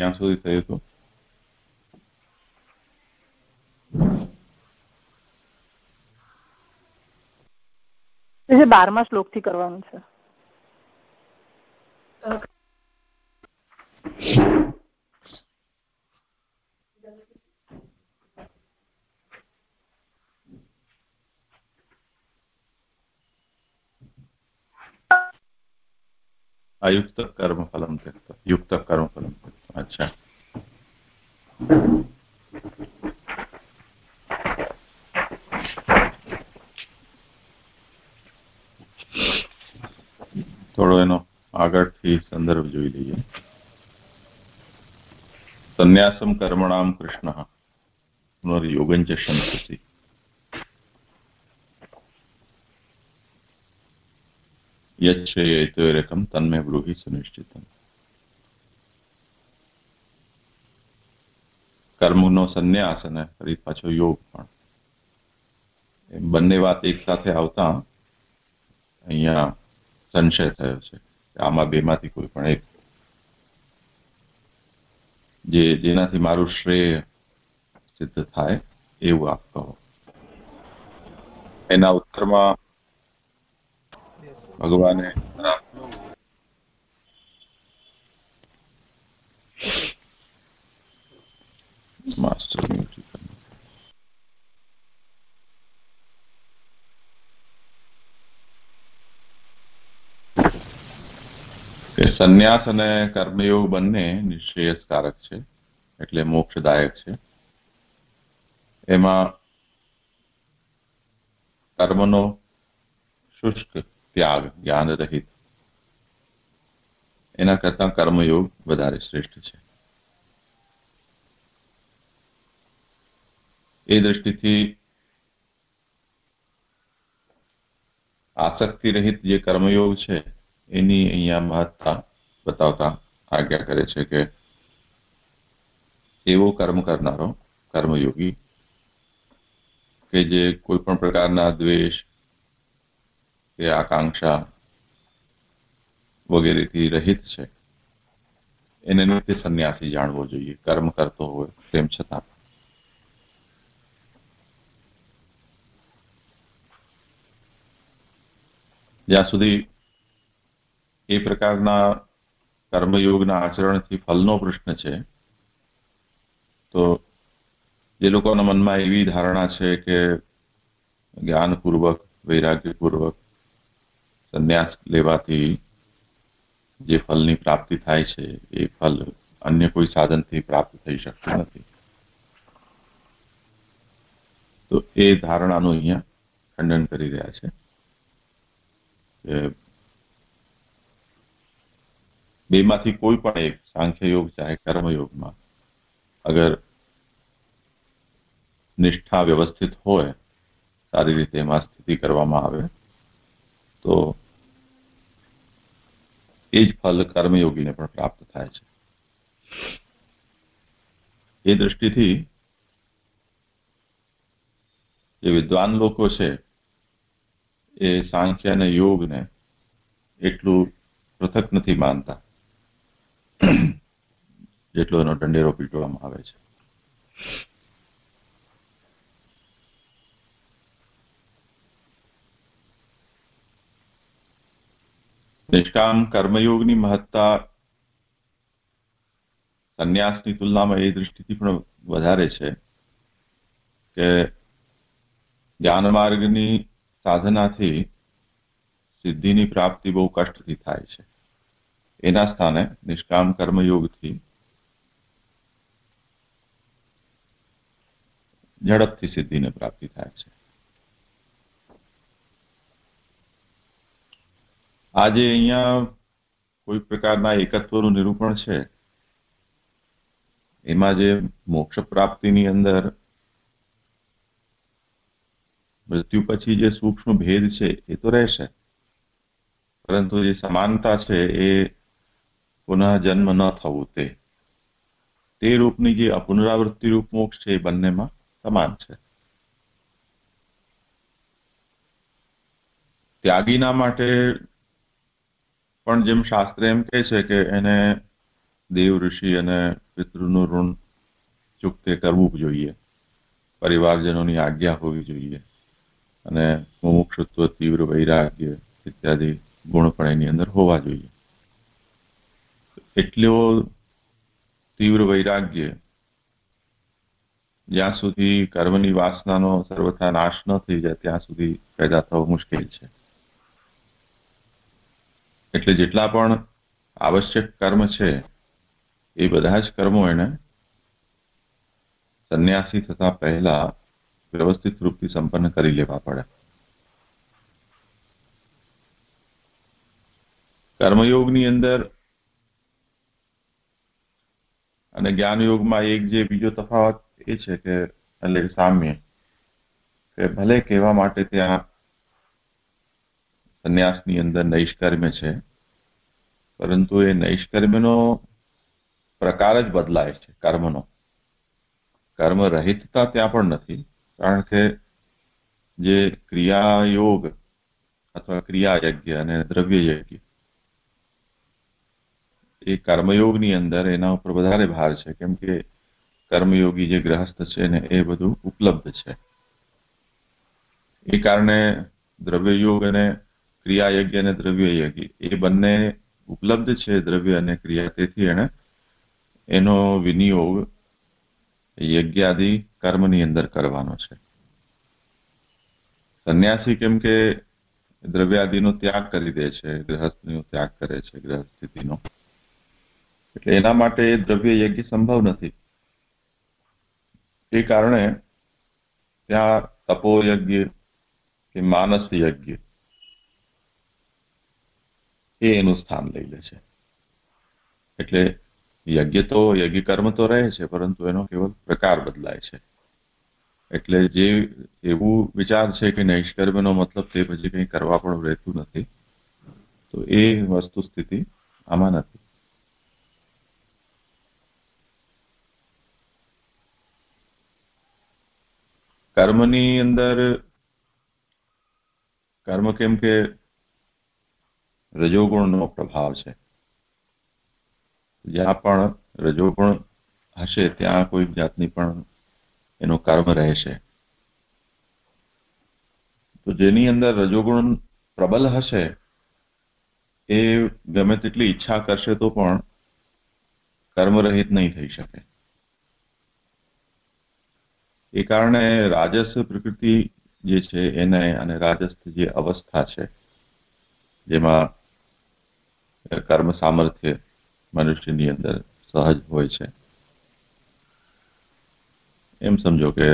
ક્યાં સુધી થયું હતું એ બારમા શ્લોકથી કરવાનું છે अयुक्त कर्म फलम त्यक्त युक्त कर्म फलम अच्छा થોડો એનો આગળથી સંદર્ભ જોઈ લઈએ સંન્યાસમ કર્મણામ કૃષ્ણ પુનર્યોગંચ સંતતિ યચ્છેયતોરકમ તન્મે બ્રૂહિ સુનિશ્ચિતમ કર્મનો સંન્યાસ અને ફરી પાછો યોગ પણ બંને વાત એક સાથે આવતા અહીંયા સંશય થયો છે આમાં બેમાંથી કોઈ પણ એક જે જેનાથી મારું શ્રેય સિદ્ધ થાય એવું આપ કહો એના ઉત્તરમાં ભગવાને માસ્ટર સંન્યાસ અને કર્મયોગ બંને નિશ્રેયસકારક છે એટલે મોક્ષદાયક છે. એમાં કર્મનો શુષ્ક ત્યાગ જ્ઞાન રહિત એના કરતા કર્મયોગ વધારે શ્રેષ્ઠ છે. એ દ્રષ્ટિથી આસક્તિ રહિત જે કર્મયોગ છે, એની અહીંયા મહત્તા બતાવતા આજ્ઞા કરે છે કે એવો કર્મ કરનારો કર્મયોગી કે જે કોઈ પણ પ્રકારના દ્વેષ કે આકાંક્ષા વગેરેથી રહિત છે. એને નિત્ય સંન્યાસી જાણવો જોઈએ, કર્મ કરતો હોય તેમ છતાં. જ્યાં સુધી એ પ્રકારના કર્મયોગના આચરણથી ફલનો પ્રશ્ન છે, તો જે લોકોના મનમાં એવી ધારણા છે કે જ્ઞાનપૂર્વક, વૈરાગ્યપૂર્વક સંન્યાસ લેવાથી જે ફલની પ્રાપ્તિ થાય છે, એ ફલ અન્ય કોઈ સાધનથી પ્રાપ્ત થઈ શકતું નથી. તો એ ધારણાનું અહીંયા ખંડન કરી રહ્યા છે બેમાંથી કોઈ પણ એક સાંખ્ય યોગ ચાહે કર્મયોગમાં અગર નિષ્ઠા વ્યવસ્થિત હોય, સારી રીતે એમાં સ્થિતિ કરવામાં આવે, તો એ જ ફલ કર્મયોગીને પણ પ્રાપ્ત થાય છે. એ દ્રષ્ટિથી જે વિદ્વાન લોકો છે, એ સાંખ્ય અને યોગને એટલું પૃથક નથી માનતા, જેટલો એનો દંડેરો પીટવામાં આવે છે. નિષ્કામ કર્મયોગની મહત્તા સંન્યાસની તુલનામાં એ દૃષ્ટિથી પણ વધારે છે કે જ્ઞાન માર્ગની સાધનાથી સિદ્ધિની પ્રાપ્તિ બહુ કષ્ટથી થાય છે એના સ્થાને નિષ્કામ કર્મયોગથી ઝડપથી સિદ્ધિને પ્રાપ્તિ થાય છે આજે અહીંયા કોઈ પ્રકારના એકત્વનું નિરૂપણ છે? એમાં જે મોક્ષ પ્રાપ્તિની અંદર મૃત્યુ પછી જે સૂક્ષ્મ ભેદ છે, એ તો રહેશે. પરંતુ જે સમાનતા છે, એ પુનઃ જન્મ ન થવું તે. તે રૂપની જે અપુનરાવૃત્તિ રૂપ મોક્ષ છે, એ બંનેમાં સમાન છે. ત્યાગીના માટે પણ જેમ શાસ્ત્ર એમ કહે છે કે એને દેવ ઋષિ અને પિતૃનું ઋણ ચૂકતે કરવું જોઈએ. પરિવારજનોની આજ્ઞા હોવી જોઈએ. અને મુમુક્ષત્વ, તીવ્ર વૈરાગ્ય ઇત્યાદિ ગુણ પણ એની અંદર હોવા જોઈએ. એટલો તીવ્ર વૈરાગ્ય જ્યાં સુધી કર્મની વાસનાનો સર્વથા નાશ ન થઈ જાય, ત્યાં સુધી પેદા થવો મુશ્કેલ છે. એટલે જેટલા પણ આવશ્યક કર્મ છે, એ બધા જ કર્મો એને સંન્યાસી થતા પહેલા વ્યવસ્થિત રૂપથી સંપન્ન કરી લેવા પડે. કર્મયોગની અંદર અને જ્ઞાન યોગમાં એક જે બીજો તફાવત એ છે કે એટલે સામ્ય, કે ભલે કહેવા માટે ત્યાં સંન્યાસની અંદર નૈષ્કર્મ્ય છે. પરંતુ એ નૈષ્કર્મ્યનો પ્રકાર જ બદલાય છે કર્મનો. કર્મ રહિતતા ત્યાં પણ નથી. કારણ કે જે ક્રિયાયોગ અથવા ક્રિયા યજ્ઞ અને દ્રવ્ય યજ્ઞ એ કર્મયોગની અંદર એના ઉપર વધારે ભાર છે. કેમ કે કર્મયોગી જે ગ્રહસ્થ છે ને એ બધું ઉપલબ્ધ છે. એ કારણે દ્રવ્યયોગ અને ક્રિયાયજ્ઞ અને દ્રવ્ય યજ્ઞ એ બંને ઉપલબ્ધ છે દ્રવ્ય અને ક્રિયા. તેથી એને એનો વિનિયોગ યજ્ઞાદિ કર્મની અંદર કરવાનો છે. સંન્યાસી કેમ કે દ્રવ્યાદિનો ત્યાગ કરી દે છે ગ્રહસ્થનો ત્યાગ કરે છે ગ્રહ સ્થિતિનો એટલે એના માટે દ્રવ્ય યજ્ઞ સંભવ નથી. એ કારણે ત્યાં તપોયજ્ઞ કે માનસ યજ્ઞ એ એનું સ્થાન લઈ લે છે. એટલે યજ્ઞ તો, યજ્ઞ કર્મ તો રહે છે, પરંતુ એનો કેવલ પ્રકાર બદલાય છે. એટલે જે એવું વિચાર છે કે નૈષ્કર્મનો મતલબ તે પછી કંઈ કરવા પણ રહેતું નથી, તો એ વસ્તુ સ્થિતિ આમાં નથી. કર્મની અંદર, કર્મ કેમ કે રજોગુણનો પ્રભાવ છે. જ્યાં પણ રજોગુણ હશે, ત્યાં કોઈ જાતની પણ એનો કર્મ રહેશે. તો જેની અંદર રજોગુણ પ્રબલ હશે, એ ગમે તેટલી ઈચ્છા કરશે તો પણ કર્મરહિત નહીં થઈ શકે. એ કારણે રાજસ પ્રકૃતિ જે છે, એને અને રાજસ્થ જે અવસ્થા છે, જેમાં કર્મ સામર્થ્ય મનુષ્યની અંદર સહજ હોય છે. એમ સમજો કે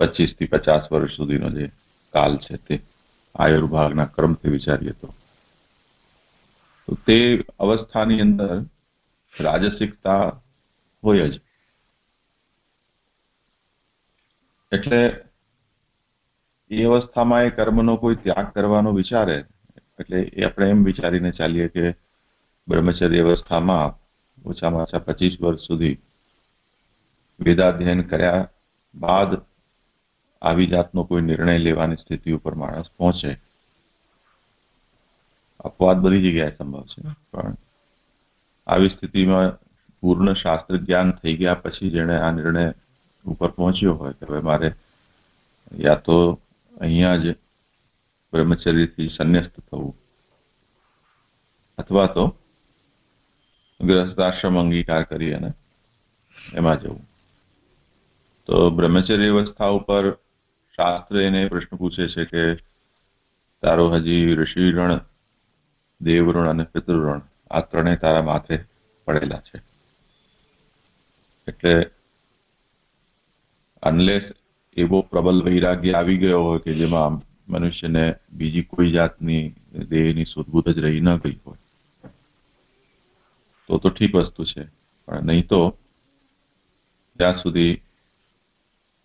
પચીસથી પચાસ વર્ષ સુધીનો જે કાલ છે તે આયુર્ભાગના ક્રમથી વિચારીએ તો તે અવસ્થાની અંદર રાજસિકતા હોય જ. એટલે એ અવસ્થામાં એ કર્મનો કોઈ ત્યાગ કરવાનો વિચારે એટલે એ આપણે એમ વિચારીને ચાલીએ કે બ્રહ્મચર્ય અવસ્થામાં ઓછામાં ઓછા પચીસ વર્ષ સુધી વેદાધ્યયન કર્યા બાદ આવી જાતનો કોઈ નિર્ણય લેવાની સ્થિતિ ઉપર માણસ પહોંચે. અપવાદ બધી જગ્યાએ સંભવ છે, પણ આવી સ્થિતિમાં પૂર્ણ શાસ્ત્ર જ્ઞાન થઈ ગયા પછી જેણે આ નિર્ણય ઉપર પહોંચ્યો હોય, કે હવે મારે યા તો અહીંયા જ બ્રહ્મચર્યથી સંન્યસ્ત થવું. અથવા તો ગ્રહસ્થાશ્રમ અંગીકાર કરી અને એમાં જવું. તો બ્રહ્મચર્ય અવસ્થા ઉપર શાસ્ત્ર એને પ્રશ્ન પૂછે છે કે તારો હજી ઋષિ દેવઋણ અને પિતૃઋણ આ ત્રણેય તારા માથે પડેલા છે. એટલે અનલેસ એવો પ્રબલ વૈરાગ્ય આવી ગયો હોય કે જેમાં મનુષ્યને બીજી કોઈ જાતની દેહની સુદબુદ જ રહી ન ગઈ હોય. તો તો ઠીક વસ્તુ છે. પણ નહીં તો ત્યાં સુધી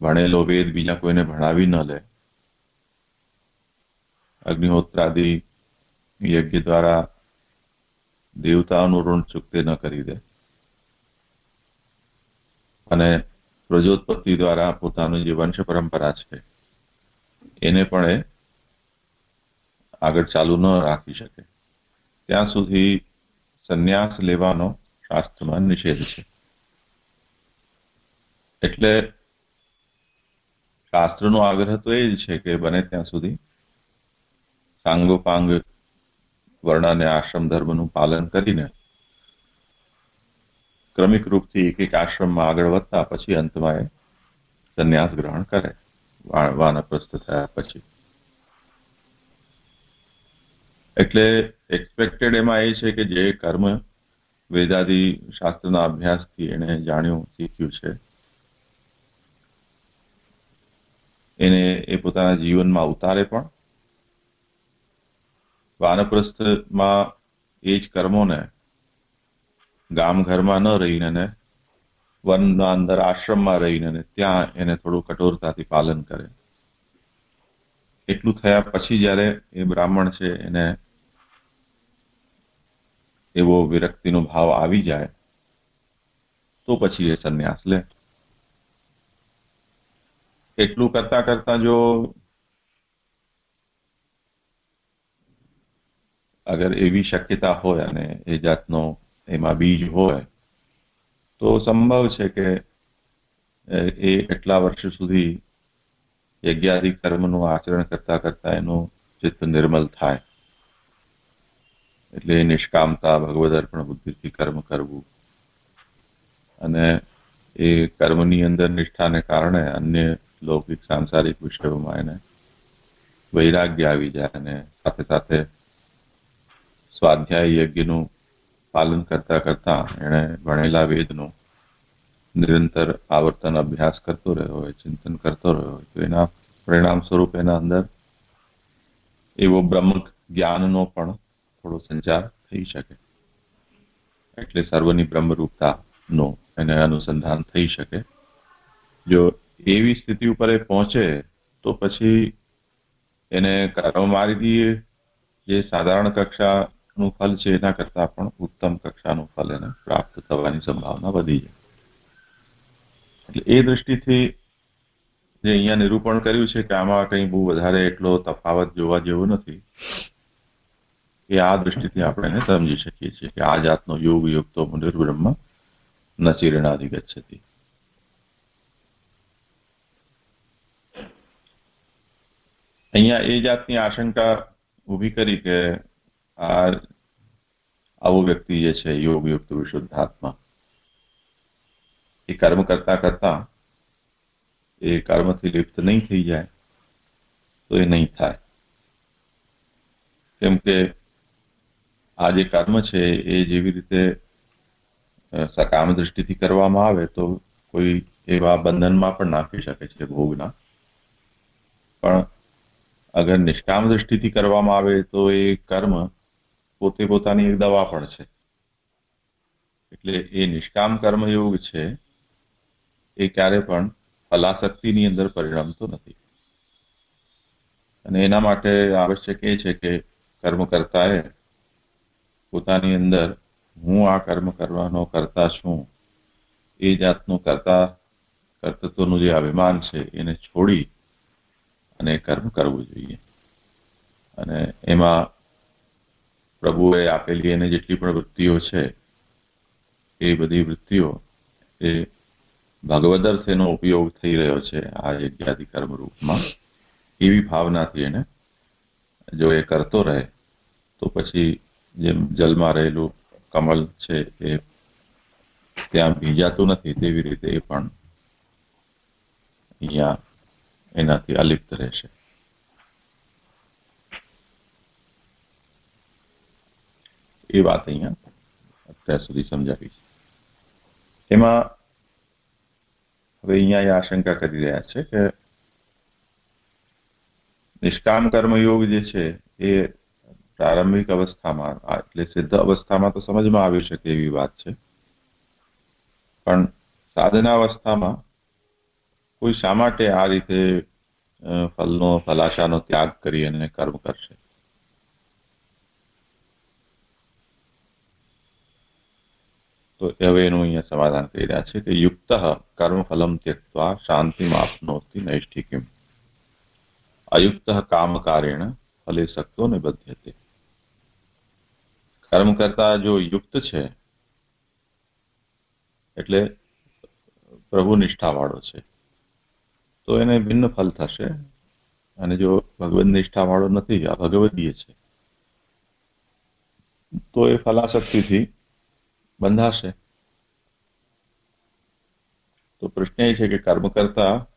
ભણેલો વેદ બીજા કોઈને ભણાવી ન લે, અગ્નિહોત્રાદિ યજ્ઞ દ્વારા દેવતાઓનું ઋણ ચૂકતે ન કરી દે. અને પ્રજોત્પત્તિ દ્વારા પોતાનું જે વંશ પરંપરા છે એને પણ એ આગળ ચાલુ ન રાખી શકે. ત્યાં સુધી સંન્યાસ લેવાનો શાસ્ત્રમાં નિષેધ છે. એટલે શાસ્ત્રનો આગ્રહ તો એ જ છે કે બને ત્યાં સુધી સાંગોપાંગ વર્ણ અને આશ્રમ ધર્મનું પાલન કરીને ક્રમિક રૂપથી એક એક આશ્રમમાં આગળ વધતા પછી અંતમાં એ સંન્યાસ ગ્રહણ કરે. વાનપ્રસ્થ થયા પછી. એટલે એક્સપેક્ટેડ એમાં એ છે કે જે કર્મ વેદાદી શાસ્ત્રના અભ્યાસથી એને જાણ્યું, શીખ્યું છે, એને એ પોતાના જીવનમાં ઉતારે પણ. વાનપ્રસ્થમાં એ જ કર્મોને ગામ ઘરમાં ન રહીને વનના અંદર આશ્રમમાં રહીને ત્યાં એને થોડું કઠોરતાથી પાલન કરે. એટલું થયા પછી જ્યારે એ બ્રાહ્મણ છે, એને એવો વિરક્તિનો ભાવ આવી જાય, તો પછી એ સંન્યાસ લે. એટલું કરતા કરતા જો અગર એવી શક્યતા હોય અને એ જાતનો એમાં બીજ હોય તો સંભવ છે કે, એ એટલા વર્ષ સુધી યજ્ઞાદિ કર્મનું આચરણ કરતા કરતા એનું ચિત્ત નિર્મલ થાય. એટલે નિષ્કામતા, ભગવદ અર્પણ બુદ્ધિથી કર્મ કરવું. અને એ કર્મની અંદર નિષ્ઠાને કારણે અન્ય લૌકિક સાંસારિક વિષયોમાં એને વૈરાગ્ય આવી જાય અને સાથે સાથે સ્વાધ્યાય યજ્ઞનું પાલન કરતા કરતા એણે ભણેલા વેદનું નિરંતર આવર્તન અભ્યાસ કરતો રહ્યો હોય, ચિંતન કરતો રહ્યો હોય, તો એના પરિણામ સ્વરૂપ એના અંદર એવો બ્રહ્મ જ્ઞાનનો પણ થોડો સંચાર થઈ શકે. એટલે સર્વની બ્રહ્મરૂપતાનો એને અનુસંધાન થઈ શકે. જો એવી સ્થિતિ ઉપર એ પહોંચે, તો પછી એને કર્મ મારી દઈએ જે સાધારણ કક્ષાનું ફલ છે એના કરતા પણ ઉત્તમ કક્ષાનું ફલ એને પ્રાપ્ત થવાની સંભાવના વધી જાય એટલે એ દ્રષ્ટિથી જે અહીંયા નિરૂપણ કર્યું છે કે આમાં કંઈ બહુ વધારે એટલો તફાવત જોવા જેવો નથી, એ આ દ્રષ્ટિથી આપણે એને સમજી શકીએ છીએ કે આ જાતનો યોગ યોગ તો મુનિર્બ્રહ્મ ન ચીરણાધિગચ્છતિ અહીંયા એ જાતની આશંકા ઊભી કરી કે આ આવો વ્યક્તિ જે છે, યોગયુક્ત વિશુદ્ધાત્મા. એ કર્મ કરતા કરતા એ કર્મથી લિપ્ત નહીં થઈ જાય, તો એ નહીં થાય. કેમ કે આ જે કર્મ છે, એ જેવી રીતે સકામ દ્રષ્ટિથી કરવામાં આવે, તો કોઈ એવા બંધનમાં પણ નાખી શકે છે ભોગના. પણ અગર નિષ્કામ દ્રષ્ટિથી કરવામાં આવે, તો એ કર્મ પોતે પોતાની એક દવા પણ છે. એટલે એ નિષ્કામ કર્મયોગ છે, એ ક્યારે પણ ફલાશક્તિની અંદર પરિણમતો નથી. અને એના માટે આવશ્યક એ છે કે કર્મ કરતાએ પોતાની અંદર હું આ કર્મ કરવાનો કરતા છું, એ જાતનું કરતા કર્તૃત્વનું જે અભિમાન છે એને છોડી અને કર્મ કરવું જોઈએ. અને એમાં પ્રભુએ આપેલી એને જેટલી પણ વૃત્તિઓ છે, એ બધી વૃત્તિઓ એ ભગવદર્થ એનો ઉપયોગ થઈ રહ્યો છે આ યજ્ઞાધિકર્મ રૂપમાં. એવી ભાવનાથી એને જો એ કરતો રહે, તો પછી જેમ જલમાં રહેલું કમલ છે એ ત્યાં ભીજાતું નથી, તેવી રીતે એ પણ અહીંયા એનાથી અલિપ્ત રહેશે. એ વાત અહીંયા અત્યાર સુધી સમજાવી એમાં હવે અહીંયા એ આશંકા કરી રહ્યા છે કે નિષ્કામ કર્મયોગ જે છે એ પ્રારંભિક અવસ્થામાં, એટલે સિદ્ધ અવસ્થામાં તો સમજમાં આવી શકે એવી વાત છે. પણ સાધના અવસ્થામાં કોઈ શા માટે આ રીતે ફલનો, ફલાશાનો ત્યાગ કરી અને કર્મ કરશે? તો હવે એનું અહીંયા સમાધાન કરી રહ્યા છે કે યુક્ત કર્મફલમ ત્યક્વા શાંતિમ આપનોતી નૈષ્ઠિકીમ. અયુક્ત કામકારેણ ફલે શકતો નિબધ્યતે કર્મ કરતા જો યુક્ત છે, એટલે પ્રભુ નિષ્ઠાવાળો છે, તો એને ભિન્ન ફલ થશે. અને જો ભગવદ નિષ્ઠાવાળો નથી, આ ભગવદીય છે. તો એ ફલાશક્તિથી બંધાશે. તો પ્રશ્ન એ છે કે કર્મ કરતા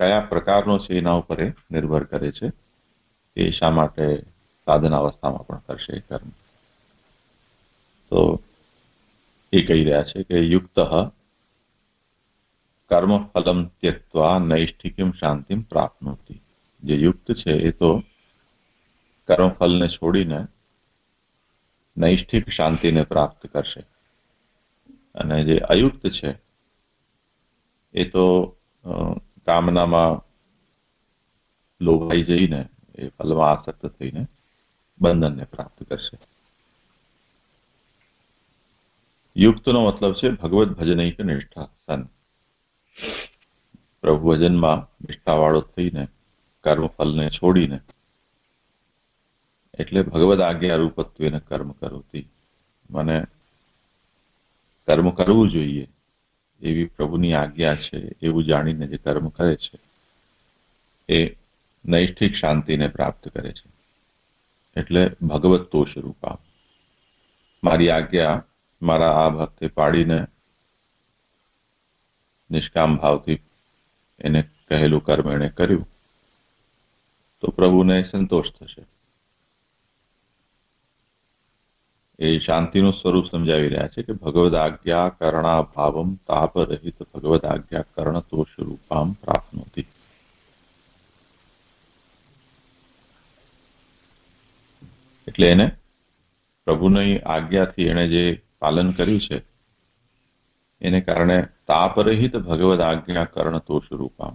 કયા પ્રકારનો છે એના ઉપર નિર્ભર કરે છે. એ શા માટે સાધન અવસ્થામાં પણ કરશે કર્મ. તો એ કહી રહ્યા છે કે યુક્ત કર્મ ફલમ ત્યક્વા નૈષ્ઠિકીમ શાંતિમ પ્રાપ્નોતી. જે યુક્ત છે એ તો કર્મફલને છોડીને નૈષ્ઠિક શાંતિને પ્રાપ્ત કરશે. અને જે અયુક્ત છે, એ તો કામનામાં લોભાઈ જઈને, એ ફલમાં આસક્ત થઈને બંધનને પ્રાપ્ત કરશે. યુક્તનો મતલબ છે, ભગવત ભજનૈક નિષ્ઠા સન. પ્રભુ ભજનમાં નિષ્ઠાવાળો થઈને, કર્મફલને છોડીને એટલે ભગવદ આજ્ઞા રૂપત્વેને કર્મ કરોતી. મને કર્મ કરવું જોઈએ એવી પ્રભુની આજ્ઞા છે, એવું જાણીને જે કર્મ કરે છે, એ નૈષ્ઠિક શાંતિને પ્રાપ્ત કરે છે. એટલે ભગવત તોષ રૂપા. મારી આજ્ઞા મારા આ ભક્તે પાડીને નિષ્કામ ભાવથી એને કહેલું કર્મ એણે કર્યું, તો પ્રભુને સંતોષ થશે. એ શાંતિનું સ્વરૂપ સમજાવી રહ્યા છે કે ભગવદ આજ્ઞા કરણા ભાવમ તાપ રહિત ભગવદ આજ્ઞા કરણ તોષ રૂપામ પ્રાપ્નોતી. એટલે એને પ્રભુની આજ્ઞાથી એણે જે પાલન કર્યું છે, એને કારણે તાપરહિત ભગવદ આજ્ઞા કર્ણ તોષ રૂપામ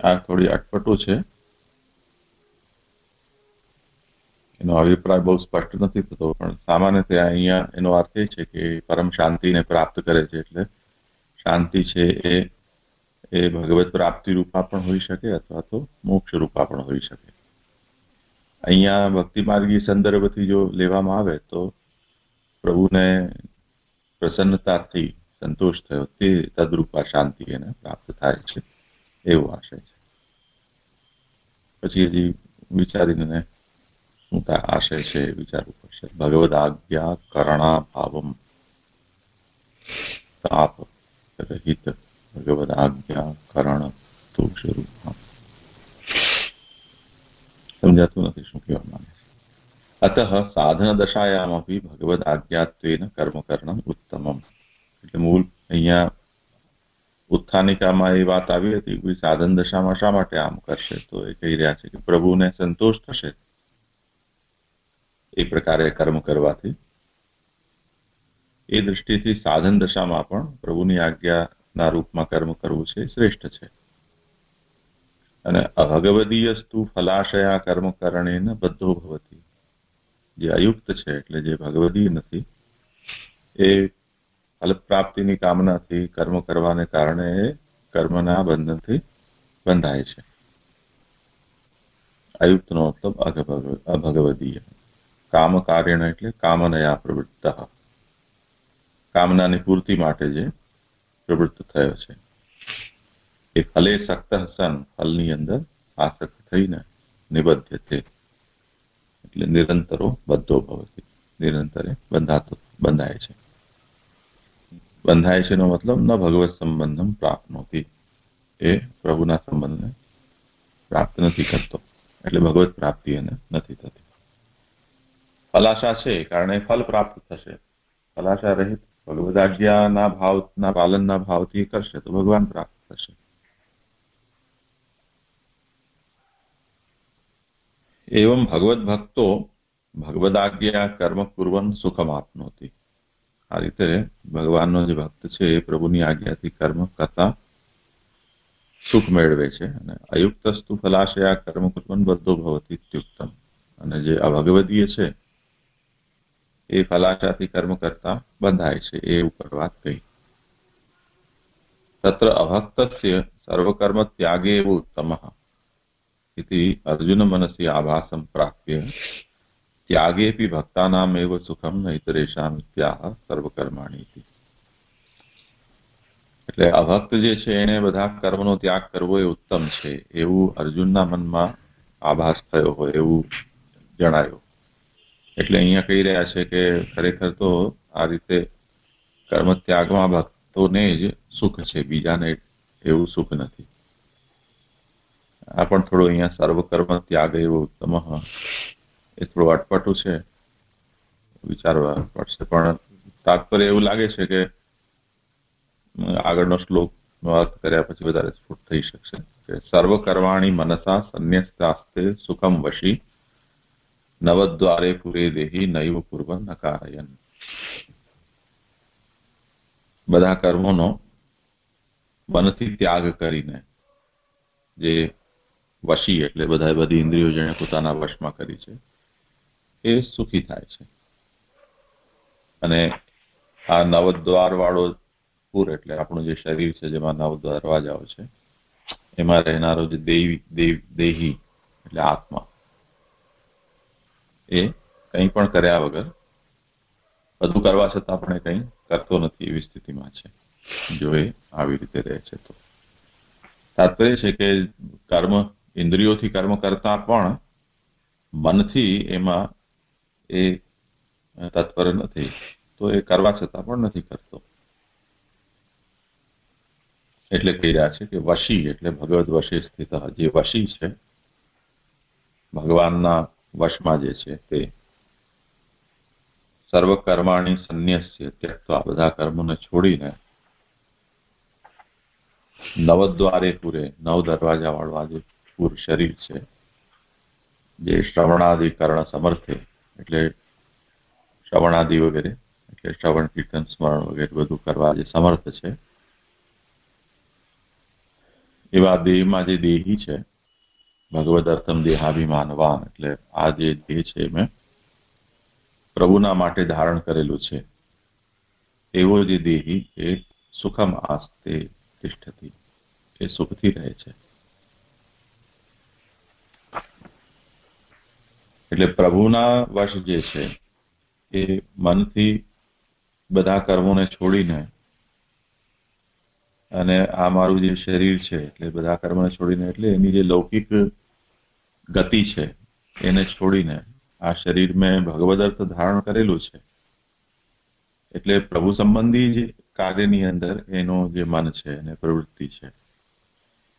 આ થોડી અટપટું છે. એનો અભિપ્રાય બહુ સ્પષ્ટ નથી થતો, પણ સામાન્ય ત્યાં અહીંયા એનો અર્થ એ છે કે પરમ શાંતિને પ્રાપ્ત કરે છે એટલે શાંતિ છે એ એ ભગવત પ્રાપ્તિ રૂપા પણ હોઈ શકે અથવા તો મોક્ષ રૂપા પણ હોઈ શકે. અહીંયા ભક્તિ માર્ગી સંદર્ભથી જો લેવામાં આવે તો પ્રભુને પ્રસન્નતાથી સંતોષ થયો, તે તદરૂપા શાંતિ એને પ્રાપ્ત થાય છે. એવો આશય છે. પછી હજી વિચારીને શું આશય છે વિચારવું પડશે ભગવદ આજ્ઞા કરણા ભાવમ તાપ રહિત ભગવદ આજ્ઞા કરણ દોષ રૂપા સમજાતું નથી શું કહેવા માંગે છે અત સાધન દશાયામપી ભગવદ આજ્ઞાત્વેન કર્મ કરણ ઉત્તમમ એટલે મૂળ અહીંયા ઉત્થાનિકામાં એ વાત આવી હતી કોઈ સાધન દશામાં શા માટે આમ કરશે તો એ કહી રહ્યા છે કે પ્રભુને સંતોષ થશે એ પ્રકારે કર્મ કરવાથી. એ દૃષ્ટિથી સાધન દશામાં પણ પ્રભુની આજ્ઞાના રૂપમાં કર્મ કરવું છે શ્રેષ્ઠ છે. અને અભગવદીયસ્તુ ફલાશયા કર્મ કરણેન બધો ભવતી. જે અયુક્ત છે એટલે જે ભગવદીય નથી, એ ફલપ્રાપ્તિની કામનાથી કર્મ કરવાને કારણે કર્મના બંધનથી બંધાય છે. અયુક્તનો મતલબ અભગવદીય. કામ એટલે કામનયા પ્રવૃત્ત. કામનાની પૂર્તિ માટે જે પ્રવૃત્ત થયો છે. એ ફલે સક્ત સન ફલની અંદર આસક્ત થઈને નિબદ્ધ છે. એટલે નિરંતરો બધો ભવતી. નિરંતરે બંધાતો, બંધાય છે. બંધાય છે એનો મતલબ ન ભગવત સંબંધમ પ્રાપ્નોતી. એ પ્રભુના સંબંધને પ્રાપ્ત નથી કરતો એટલે ભગવત પ્રાપ્તિ એને નથી થતી. ફલાશા છે, કારણે ફલ પ્રાપ્ત થશે. ફલાશા રહિત ભગવદાજ્ઞાના ભાવના પાલનના ભાવથી કરશે તો ભગવાન પ્રાપ્ત થશે. એવમ ભગવદ ભક્તો ભગવદાજ્ઞા કર્મ પૂર્વન સુખમ આપનોતી. આ રીતે ભગવાનનો જે ભક્ત છે એ પ્રભુની આજ્ઞાથી કર્મ કરતા સુખ મેળવે છે અને અયુક્તસ્તુ ફલાશયા કર્મ કુટુંબ બધો ભવતી ત્યુક્તમ અને જે અભગવદીય છે એ ફલાશાથી કર્મ કરતા બંધાય છે, એ ઉપર વાત કહી. તત્ર અભક્તસ્ય સર્વકર્મ ત્યાગે એવ ઉત્તમ ઇતિ અર્જુન મનસી આભાસમ પ્રાપ્ય ત્યાગેપી ભક્તાનામેવ સુખમ નૈતરેશામ ઇત્યાહ સર્વકર્માણી એટલે અભક્ત જે છે, એને બધા કર્મનો ત્યાગ કરવો એ ઉત્તમ છે, એવું અર્જુનના મનમાં આભાસ થયો હોય, એવું જણાયું. એટલે અહીંયા કહી રહ્યા છે કે ખરેખર તો આ રીતે કર્મ ત્યાગમાં ભક્તોને જ સુખ છે, બીજાને એવું સુખ નથી. આ પણ થોડું અહીંયા સર્વકર્મ ત્યાગ એવો ઉત્તમ એ થોડું અટપટું છે, વિચારવા પડશે. પણ તાત્પર્ય એવું લાગે છે કે આગળનો શ્લોક વાત કર્યા પછી વધારે સ્ફૂટ થઈ શકશે. કે સર્વકર્વાણી મનસા સંન્યસ્તાસ્તે સુખમ વશી નવદ્વારે પુરે દેહી નૈવ પૂર્વન નકારયન બધા કર્મોનો મનથી ત્યાગ કરીને જે વશી એટલે બધા બધી ઇન્દ્રિયો જેને પોતાના વશમાં કરી છે, એ સુખી થાય છે. અને આ નવદ્વાર વાળો પૂર એટલે આપણું જે શરીર છે, જેમાં નવ દરવાજાઓ છે, એમાં રહેનારો જે દેવી, દેહી એટલે આત્મા એ કંઈ પણ કર્યા વગર, બધું કરવા છતાં પણ એ કંઈ કરતો નથી એવી સ્થિતિમાં છે. જો એ આવી રીતે રહે છે તો. તાત્પર્ય છે કે કર્મ, ઇન્દ્રિયોથી કર્મ કરતા પણ મનથી એમાં એ તત્પર નથી, તો એ કરવા છતાં પણ નથી કરતો. એટલે કહી રહ્યા છે કે વશી, એટલે ભગવદ વશી સ્થિત, જે વશી છે, ભગવાનના વશમાં જે છે તે સર્વ કર્માણી સંન્યસ્ય ત્યક્વા બધા કર્મોને છોડીને નવદ્વારે પૂરે, નવ દરવાજા વાળું આ જે પૂર શરીર છે, જે શ્રવણાધિકરણ સમર્થે, એટલે શ્રવણાદિ વગેરે, એટલે શ્રવણ, કીર્તન, સ્મરણ વગેરે બધું કરવા જે સમર્થ છે. એવા દેહમાં જે દેહી છે ભગવદ અર્થમ દેહાભિમાનવાન. એટલે આ જે દેહ છે મેં પ્રભુના માટે ધારણ કરેલું છે. એવો જે દેહી એ સુખમ આસ્તે તિષ્ઠતી. એ સુખથી રહે છે. એટલે પ્રભુના વશ જે છે એ મનથી બધા કર્મોને છોડીને અને આ મારું જે શરીર છે, એટલે બધા કર્મને છોડીને, એટલે એની જે લૌકિક ગતિ છે, એને છોડીને આ શરીર મેં ભગવદ અર્થ ધારણ કરેલું છે. એટલે પ્રભુ સંબંધી જ કાર્યની અંદર એનો જે મન છે અને પ્રવૃત્તિ છે,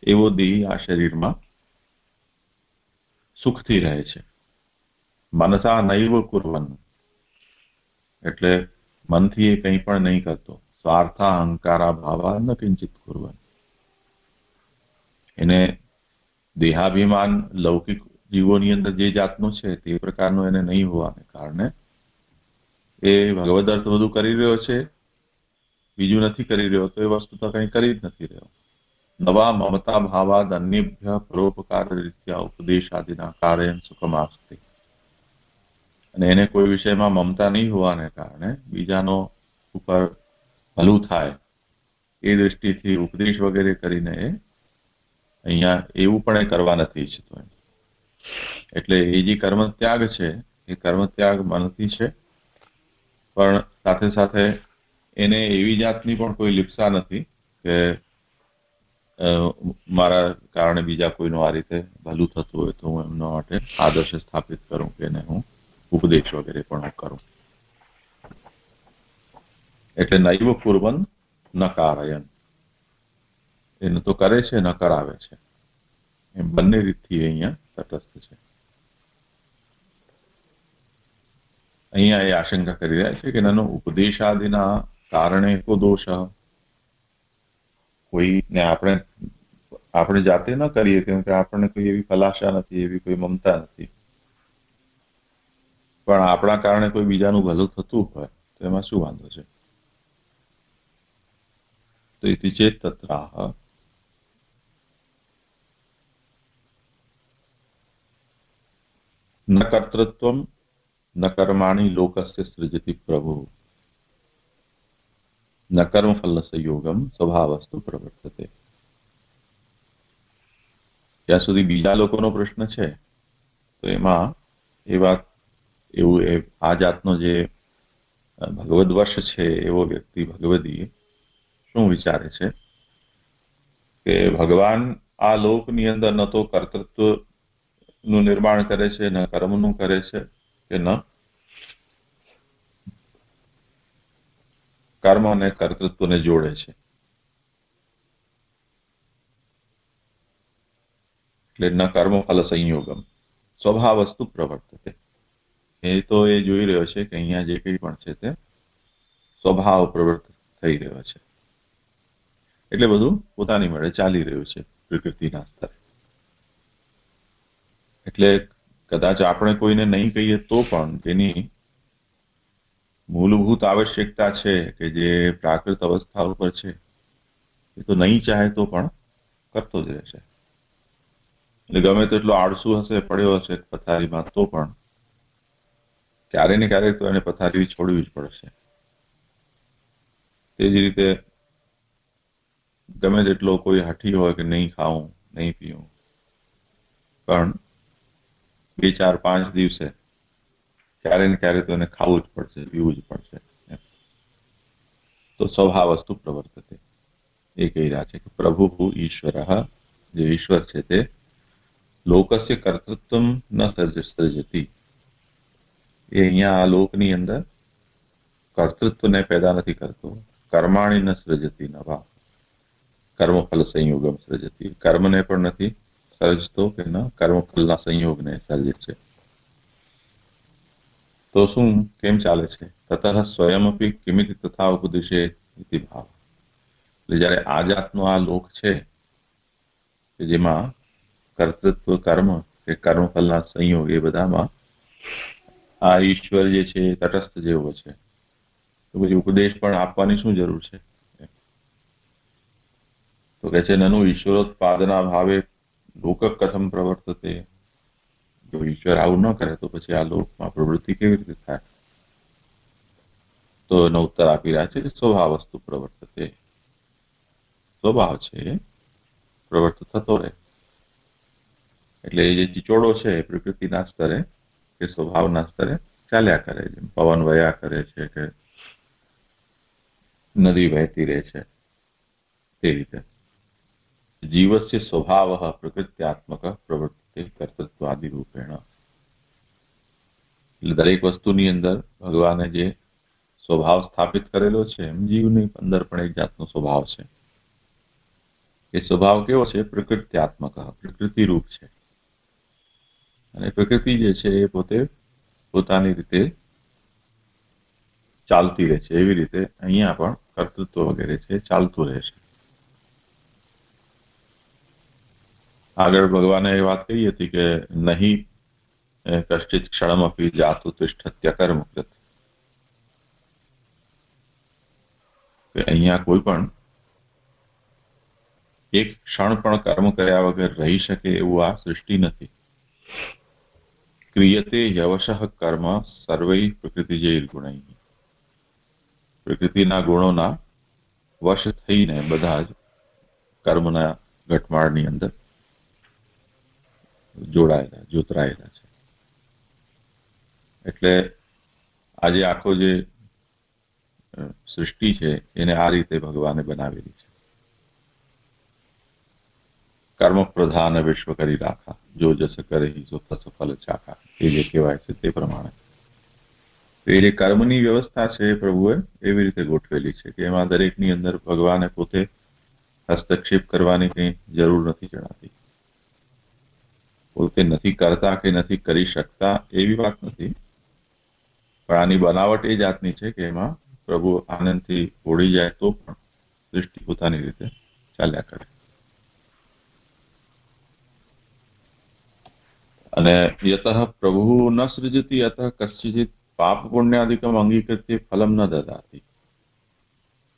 એવો દેહ આ શરીરમાં સુખથી રહે છે. મનસા નૈવ કુરવન. એટલે મનથી એ કંઈ પણ નહીં કરતો. સ્વાર્થા ભાવા ન કિંચિત કુરવન. એને દેહાભિમાન લૌકિક જીવોની અંદર જે જાતનું છે તે પ્રકારનું એને નહીં હોવાને કારણે એ ભગવદ અર્થ બધું કરી રહ્યો છે, બીજું નથી કરી રહ્યો, તો એ વસ્તુ તો કંઈ કરી જ નથી રહ્યો. નવા મમતા ભાવાદ અન્યભ્ય પરોપકાર રીત્યા ઉપદેશાદિના સુખમ આપતી અને એને કોઈ વિષયમાં મમતા નહીં હોવાને કારણે બીજાનો ઉપર ભલું થાય. એ દ્રષ્ટિથી ઉપદેશ વગેરે કરીને એ અહીંયા એવું પણ કરવા નથી ઈચ્છતો એટલે એ જે કર્મ ત્યાગ છે, એ કર્મ ત્યાગ મનથી છે, પણ સાથે સાથે એને એવી જાતની પણ કોઈ લિપ્સા નથી કે મારા કારણે બીજા કોઈનું આ રીતે ભલું થતું હોય તો હું એમના માટે આદર્શ સ્થાપિત કરું કે એને હું ઉપદેશ વગેરે પણ કરું. એટલે નૈવ પૂર્વન નકારયન. એને તો કરે છે ન કરાવે છે. એમ બંને રીતથી અહીંયા તટસ્થ છે. અહીંયા એ આશંકા કરી રહ્યા છે કે એનો ઉપદેશાદિના કારણે કો દોષ. કોઈને આપણે આપણે જાતે ન કરીએ કેમ કે આપણને કોઈ એવી ફલાશા નથી, એવી કોઈ મમતા નથી. પણ આપણા કારણે કોઈ બીજાનું ભલું થતું હોય તો એમાં શું વાંધો છે? इति चेत् तत्राह। न कर्तृत्वं, न कर्माणि लोकस्य सृजति प्रभु। न कर्मफलस्य योगं સ્વભાવસ્તુ પ્રવર્તતે ત્યાં સુધી બીજા લોકોનો પ્રશ્ન છે, તો એમાં એ વાત, એવું આ જાતનો જે ભગવદ વર્ષ છે, એવો વ્યક્તિ ભગવદી શું વિચારે છે? કે ભગવાન આ લોકની અંદર ન તો કર્તૃત્વનું નિર્માણ કરે છે, ન કર્મનું કરે છે કે ન? કર્મ અને કર્તૃત્વને જોડે છે. એટલે ન કર્મ ફલ સંયોગમ. સ્વભાવસ્તુ પ્રવર્તતે. એ તો એ જોઈ રહ્યો છે કે અહીંયા જે કંઈ પણ છે તે સ્વભાવ પ્રવૃત્ત થઈ રહ્યો છે. એટલે બધું પોતાની મળે ચાલી રહ્યું છે, પ્રકૃતિના સ્તરે. એટલે કદાચ આપણે કોઈને નહીં કહીએ તો પણ તેની મૂળભૂત આવશ્યકતા છે કે જે પ્રાકૃત અવસ્થા ઉપર છે, એ તો નહીં ચાહે તો પણ કરતો જ રહેશે. એટલે ગમે તેટલો આળસુ હશે, પડ્યો હશે પથારીમાં તો પણ ક્યારે ને ક્યારેક તો એને પથારી છોડવી જ પડશે. તે જ રીતે ગમે તેટલો કોઈ હઠી હોય કે નહીં ખાવું નહીં પીવું પણ બે, ચાર, પાંચ દિવસે ક્યારે ને ક્યારે તો એને ખાવું જ પડશે, પીવું જ પડશે. તો સ્વભાવસ્તુ પ્રવર્તતે. એ કહી રહ્યા છે કે પ્રભુ ઈશ્વર, જે ઈશ્વર છે તે લોકસ્ય કર્તૃત્વ ન સર્જતી. એ અહીંયા આ લોકની અંદર કર્તૃત્વને પેદા નથી કરતો, કર્માણી ન સૃજતી નવા કર્મફલ સંયોગમ સર્જતી. કર્મને પણ નથી સર્જતો કે ન કર્મફલના સંયોગને સર્જે છે. તો શું, કેમ ચાલે છે? તતઃ સ્વયંપી કિમિત તથા ઉપદેશે ભાવ. એટલે જ્યારે આ જાતનો આ લોક છે, કે જેમાં કર્તૃત્વ, કર્મ કે કર્મફલના સંયોગ એ બધામાં આ ઈશ્વર જે છે તટસ્થ જેવો છે. તો પછી ઉપદેશ પણ આપવાની શું જરૂર છે? તો કે છે, નનુ ઈશ્વરોત્પાદના ભાવે લોક કથમ પ્રવર્તતે. જો ઈશ્વર આવું ન કરે, તો પછી આ લોકમાં પ્રવૃત્તિ કેવી રીતે થાય? તો એનો ઉત્તર આપી રહ્યા છે કે સ્વભાવ વસ્તુ પ્રવર્તતે. સ્વભાવ છે, પ્રવર્ત થતો રહે. એટલે એ જે ચીચોડો છે, એ પ્રકૃતિના સ્તરે કે સ્વભાવના સ્તરે ચાલ્યા કરે છે. પવન વયા કરે છે કે નદી વહેતી રહે છે, તે રીતે. જીવસ્ય સ્વભાવ પ્રકૃત્યાત્મક પ્રવૃત્તિ કર્તૃત્વાદી રૂપેણ એટલે દરેક વસ્તુની અંદર ભગવાને જે સ્વભાવ સ્થાપિત કરેલો છે, એમ જીવની અંદર પણ એક જાતનો સ્વભાવ છે. એ સ્વભાવ કેવો છે? પ્રકૃત્યાત્મક પ્રકૃતિ રૂપ છે. અને પ્રકૃતિ જે છે એ પોતે પોતાની રીતે ચાલતી રહે છે. એવી રીતે અહીંયા પણ કર્તૃત્વ વગેરે છે ચાલતું રહે છે. આગળ ભગવાને એ વાત કહી હતી કે નહીં કશ્ચિત ક્ષણમપી જાતું તિષ્ઠત્યકર્મ કૃત કે અહીંયા કોઈ પણ એક ક્ષણ પણ કર્મ કર્યા વગર રહી શકે એવું આ સૃષ્ટિ નથી ક્રિયતે યવશ કર્મ સર્વૈ પ્રકૃતિજૈર ગુણૈ પ્રકૃતિના ગુણોના વશ થઈને બધા જ કર્મના ઘટમાળની અંદર જોડાયેલા, જોતરાયેલા છે. એટલે આજે આખો જે સૃષ્ટિ છે, એને આ રીતે ભગવાને બનાવેલી છે. કર્મ પ્રધાન વિશ્વ કરી રાખા, જો જસ કરે જો તસ ફલ ચાખા, એ જે કહેવાય છે તે પ્રમાણે. એ જે કર્મની વ્યવસ્થા છે પ્રભુએ, એવી રીતે ગોઠવેલી છે કે એમાં દરેકની અંદર ભગવાને પોતે હસ્તક્ષેપ કરવાની કંઈ જરૂર નથી જણાતી. પોતે નથી કરતા કે નથી કરી શકતા એવી વાત નથી પણ આની બનાવટ એ જાતની છે કે એમાં પ્રભુ આનંદથી ઓળી જાય તો પણ સૃષ્ટિ પોતાની રીતે ચાલ્યા કરે. અને યત પ્રભુ ન સૃજતી અત કશ્ચિત પાપ પુણ્યાધિકમ અંગીકૃત્ય ફલમ ન દદાતી.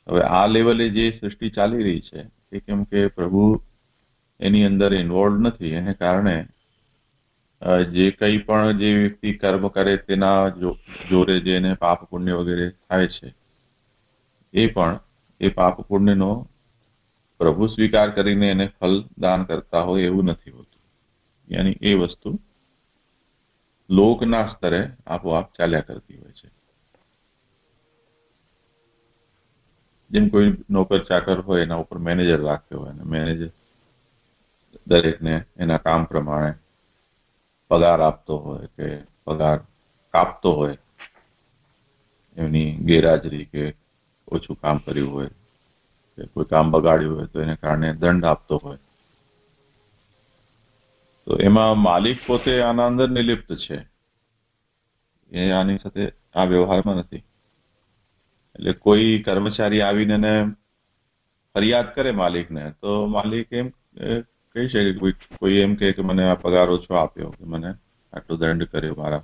હવે આ લેવલે જે સૃષ્ટિ ચાલી રહી છે, એ કેમ કે પ્રભુ એની અંદર ઇન્વોલ્વ નથી, એને કારણે જે કંઈ પણ જે વ્યક્તિ કર્મ કરે તેના જોરે જેને પાપ પુણ્ય વગેરે થાય છે, એ પણ એ પાપ પુણ્યનો પ્રભુ સ્વીકાર કરીને એને ફલ દાન કરતા હોય એવું નથી હોતું. યાની એ વસ્તુ લોકના સ્તરે આપોઆપ ચાલ્યા કરતી હોય છે. જેમ કોઈ નોકર ચાકર હોય એના ઉપર મેનેજર રાખ્યો હોય અને મેનેજર દરેકને એના કામ પ્રમાણે પગાર આપતો હોય કે પગાર કાપતો હોય, એમની ગેરહાજરી કે ઓછું કામ કર્યું હોય, કે કોઈ કામ બગાડ્યું હોય તો એને કારણે દંડ આપતો હોય. તો એમાં માલિક પોતે આના અંદર નિલિપ્ત છે. એ આની સાથે આ વ્યવહારમાં નથી. એટલે કોઈ કર્મચારી આવીને ફરિયાદ કરે માલિકને, તો માલિક એમ કહી શકે કોઈ કોઈ એમ કે મને આ પગાર ઓછો આપ્યો, કે મને આટલો દંડ કર્યો, મારા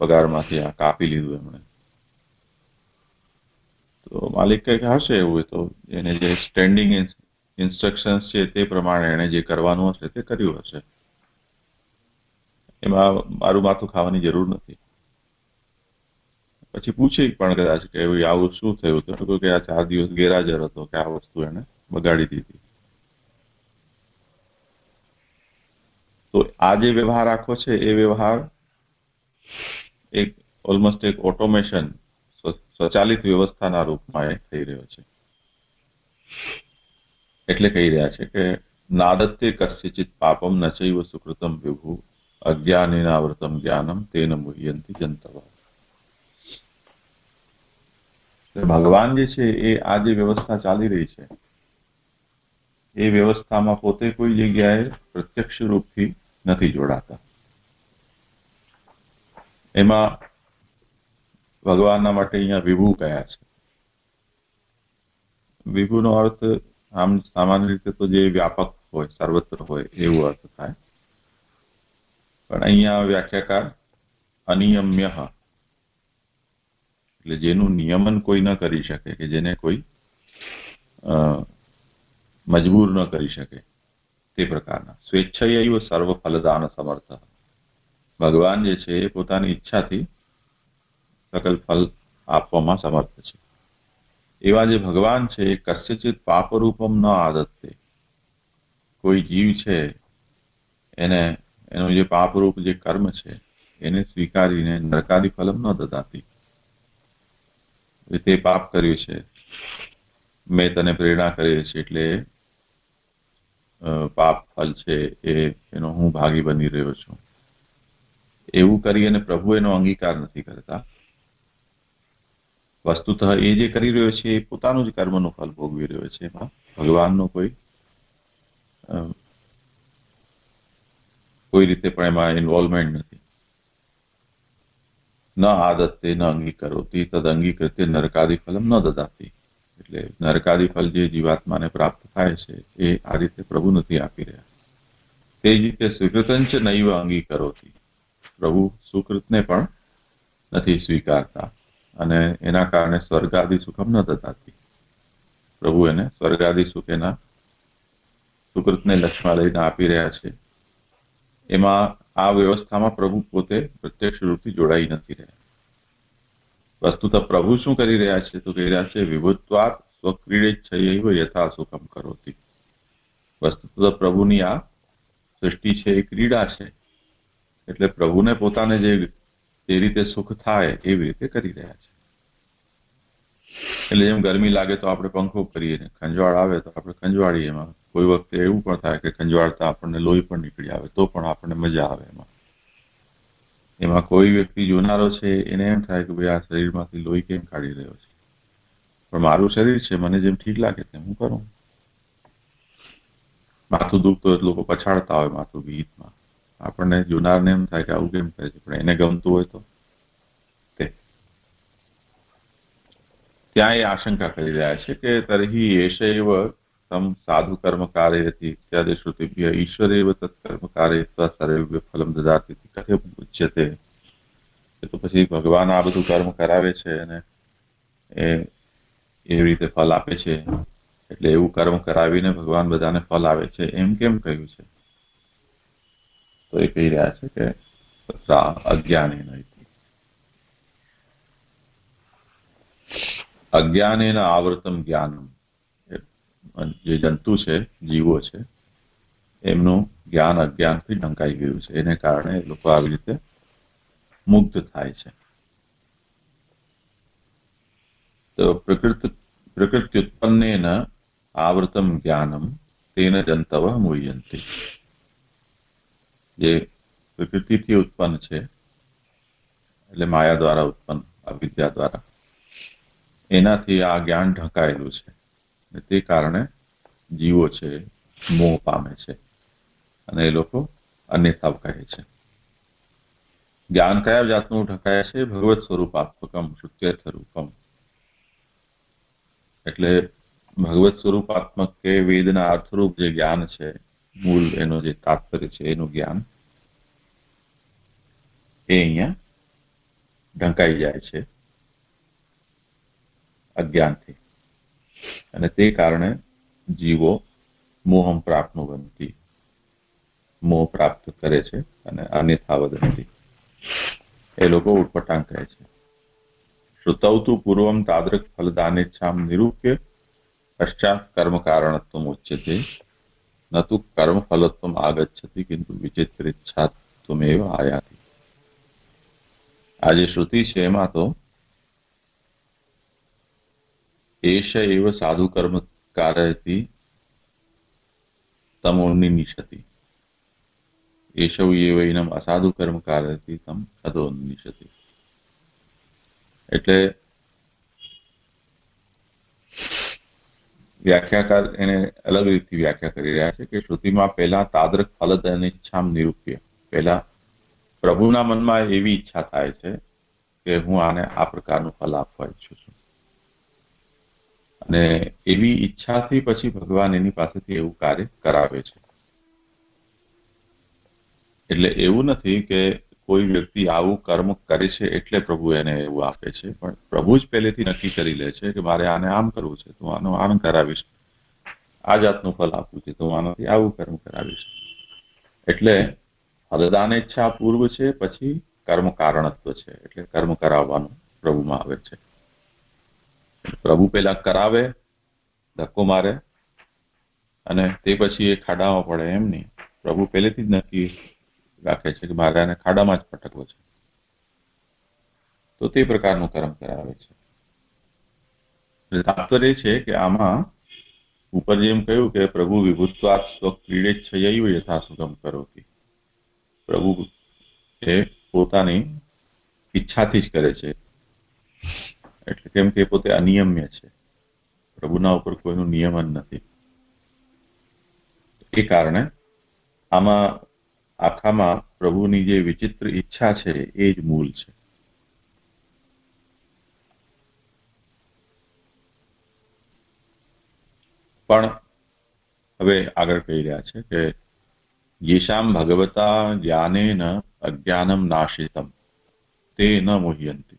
પગારમાંથી આ કાપી લીધું એમણે. તો માલિક કંઈક હશે એવું તો. એને જે સ્ટેન્ડિંગ ઇન્સ્ટ્રક્શન્સ છે તે પ્રમાણે એને જે કરવાનું હશે તે કર્યું હશે. એમાં મારું માથું ખાવાની જરૂર નથી. પછી પૂછી પણ કદાચ કે આવું શું થયું? તો કે આ ચાર દિવસ ગેરહાજર હતો, કે આ વસ્તુ એને બગાડી દીધી. તો આ જે વ્યવહાર આખો છે, એ વ્યવહાર એક ઓલમોસ્ટ એક ઓટોમેશન સ્વચાલિત વ્યવસ્થાના રૂપમાં થઈ રહ્યો છે. એટલે કહી રહ્યા છે કે નાદત્ય કસ્યચિત પાપમ નચૈવ સુકૃતમ વિભુ, અજ્ઞાનેનાવૃતમ જ્ઞાનમ તેન મુહ્યંતી જંતવ. ભગવાન જે છે, એ આ જે વ્યવસ્થા ચાલી રહી છે, એ વ્યવસ્થામાં પોતે કોઈ જગ્યાએ પ્રત્યક્ષ રૂપથી નથી જોડાતા. એમાં ભગવાનના માટે અહીંયા વિભુ કયા છે? વિભુનો અર્થ આમ સામાન્ય રીતે તો જે વ્યાપક હોય, સર્વત્ર હોય, એવો અર્થ થાય. પણ અહીંયા વ્યાખ્યાકાર અનિયમ્ય એટલે જેનું નિયમન કોઈ ન કરી શકે કે જેને કોઈ મજબૂર ન કરી શકે. તે પ્રકારના સ્વેચ્છાએ સર્વ ફલદાન સમર્થ ભગવાન જે છે એ પોતાની ઈચ્છાથી સકલ ફલ આપવામાં સમર્થ છે એવા જે ભગવાન છે એ કસ્યચિત પાપરૂપમ ન આદતે કોઈ જીવ છે એને એનું જે પાપરૂપ જે કર્મ છે એને સ્વીકારીને નરકાદી ફલમ ન દદાતી તે પાપ કર્યું છે મેં તને પ્રેરણા કરી છે એટલે પાપ ફલ છે એ, એનો હું ભાગી બની રહ્યો છું. એવું કરી અને પ્રભુ એનો અંગીકાર નથી કરતા. વસ્તુતઃ એ જે કરી રહ્યો છે એ પોતાનું જ કર્મનું ફલ ભોગવી રહ્યો છે એમાં. ભગવાનનો કોઈ કોઈ રીતે પણ એમાં ઇન્વોલ્વમેન્ટ નથી. ન આદતે ન અંગીકરોતી, તદ અંગીકૃત્ય નરકાદી ફલમ ન દદાતી. એટલે નરકાદી ફલ જે જીવાત્માને પ્રાપ્ત થાય છે, એ આ રીતે પ્રભુ નથી આપી રહ્યા. તે જ રીતે સુકૃતંચ નૈવ અંગીકરોતી. પ્રભુ સુકૃતને પણ નથી સ્વીકારતા અને એના કારણે સ્વર્ગાદી સુખમ ન થતાથી પ્રભુ એને સ્વર્ગાદી સુખ એના સુકૃતને લક્ષમાં લઈને આપી રહ્યા છે. એમાં આ વ્યવસ્થામાં પ્રભુ પોતે પ્રત્યક્ષ રૂપથી જોડાઈ નથી રહ્યા. વસ્તુત પ્રભુ શું કરી રહ્યા છે? તો કહી રહ્યા છે, વિભુત્વાત સ્વક્રીડેચ્છયૈવ યથા સુખમ કરોતી. વસ્તુત પ્રભુની આ સૃષ્ટિ છે, એ ક્રીડા છે. એટલે પ્રભુને પોતાને જે જે રીતે સુખ થાય, એવી રીતે કરી રહ્યા છે. એટલે જેમ ગરમી લાગે તો આપણે પંખો કરીએ ને, ખંજવાળ આવે તો આપણે ખંજવાળીએ એમાં. કોઈ વખતે એવું પણ થાય કે ખંજવાળતા આપણને લોહી પણ નીકળી આવે, તો પણ આપણને મજા આવે એમાં. એમાં કોઈ વ્યક્તિ જોનારો છે, એને એમ થાય કે ભાઈ આ શરીરમાંથી લોહી કેમ કાઢી રહ્યો છે? પણ મારું શરીર છે, મને જેમ ઠીક લાગે તેમ હું કરું. માથું દુખતું હોય લોકો પછાડતા હોય માથું ગીતમાં આપણને જોનારને એમ થાય કે આવું કેમ કરે છે, પણ એને ગમતું હોય તો ત્યાં એ આશંકા કરી રહ્યા છે કે તરહી એશૈવ તમ સાધુ કર્મ કાર્યથી ઇત્યાદિ શ્રુતિભ્ય ઈશ્વરેવ તત્કર્મ કાર્યત્વા સર્વવ્ય ફલમ દદાતી કથે ઉચ્યતે તો પછી ભગવાન આ બધું કર્મ કરાવે છે અને એ એવી રીતે ફલ આપે છે એટલે એવું કર્મ કરાવીને ભગવાન બધાને ફલ આવે છે, એમ કેમ કહ્યું છે? તો એ કહી રહ્યા છે કે અજ્ઞાની નહીં અજ્ઞાનેના આવૃતમ જ્ઞાનમ. જે જંતુ છે, જીવો છે, એમનું જ્ઞાન અજ્ઞાનથી ઢંકાઈ ગયું છે. એને કારણે એ લોકો આવી રીતે મુગ્ધ થાય છે. તો પ્રકૃતિ પ્રકૃત્યુત્પન્નેન આવૃતમ જ્ઞાનમ તેન જંતવ મૂલ્યંતી જે પ્રકૃતિથી ઉત્પન્ન છે, એટલે માયા દ્વારા ઉત્પન્ન અવિદ્યા દ્વારા. એનાથી આ જ્ઞાન ઢંકાયેલું છે. તે કારણે જીવો છે, મોહ પામે છે. અને એ લોકો અન્યથા કહે છે. જ્ઞાન કયા જાતનું ઢંકાય છે? ભગવત સ્વરૂપાત્મકમ શુદ્ધ સ્વરૂપમ એટલે ભગવત સ્વરૂપાત્મક કે વેદના અર્થરૂપ જે જ્ઞાન છે, મૂળ એનું જે તાત્પર્ય છે, એનું જ્ઞાન એ અહીંયા ઢંકાઈ જાય છે, અજ્ઞાનથી. અને તે કારણે જીવો મોહમ પ્રાપ્ત બનતી. મોહ પ્રાપ્ત કરે છે અને અન્યથા વદંતી એ લોકો ઉટપટાંગ કહે છે. શ્રુતૌ તુ પૂર્વમ તાદૃક ફલદાનેચ્છામ નિરૂપ્ય પશ્ચાત કર્મ કારણત્વ ઉચ્યતે. ન તો કર્મ ફલત્વ આગચ્છતિ કિંતુ વિચિત્રિચ્છાત્વમેવ આયાતિ. આ જે શ્રુતિ છે એમાં તો એશ એવ સાધુ કર્મ કારયતિ તમોન્નિશતિ એશવ એવૈનમ અસાધુ કર્મ કારયતિ તમ અધોન્નિશતિ. એટલે વ્યાખ્યાકાર એને અલગ રીતથી વ્યાખ્યા કરી રહ્યા છે કે શ્રુતિમાં પહેલા તાદ્રક ફલદ અને ઈચ્છામ નિરૂપ્ય. પહેલા પ્રભુના મનમાં એવી ઈચ્છા થાય છે કે હું આને આ પ્રકારનું ફલ આપવા ઈચ્છું છું. અને એવી ઈચ્છાથી પછી ભગવાન એની પાસેથી એવું કાર્ય કરાવે છે. એટલે એવું નથી કે કોઈ વ્યક્તિ આવું કર્મ કરે છે એટલે પ્રભુ એને એવું આપે છે, પણ પ્રભુ જ પહેલેથી નક્કી કરી લે છે કે મારે આને આમ કરવું છે, તો આનો આમ કરાવીશ. આ જાતનું ફલ આપવું છે, તો આનાથી આવું કર્મ કરાવીશ. એટલે હદદાન ઈચ્છા પૂર્વ છે, પછી કર્મ કારણત્વ છે, એટલે કર્મ કરાવવાનું પ્રભુમાં આવે છે. પ્રભુ પેલા કરાવે, ધક્કો મારે, અને તે પછી એ ખાડામાં પડે એમ નહીં. પ્રભુ પહેલેથી જ નક્કી રાખે છે કે મારે આને ખાડામાં જ પટકવો છે. તો તે પ્રકારનું કર્મ કરાવે છે. તાત્પર્ય છે કે આમાં ઉપર જેમ કહ્યું કે પ્રભુ વિભુત્વાત સ્વક્રીડેચ્છયૈવ યથા સુગમ કરોતી. પ્રભુ એ પોતાની ઈચ્છાથી જ કરે છે. એટલે કેમ કે પોતે અનિયમ્ય છે. પ્રભુના ઉપર કોઈનું નિયમન નથી. એ કારણે આમાં આખામાં પ્રભુની જે વિચિત્ર ઈચ્છા છે એ જ મૂળ છે. પણ હવે આગળ કહી રહ્યા છે કે યેશામ ભગવતા જ્ઞાનેન અજ્ઞાનમ નાશિતમ. તે ન મુહ્યંતી.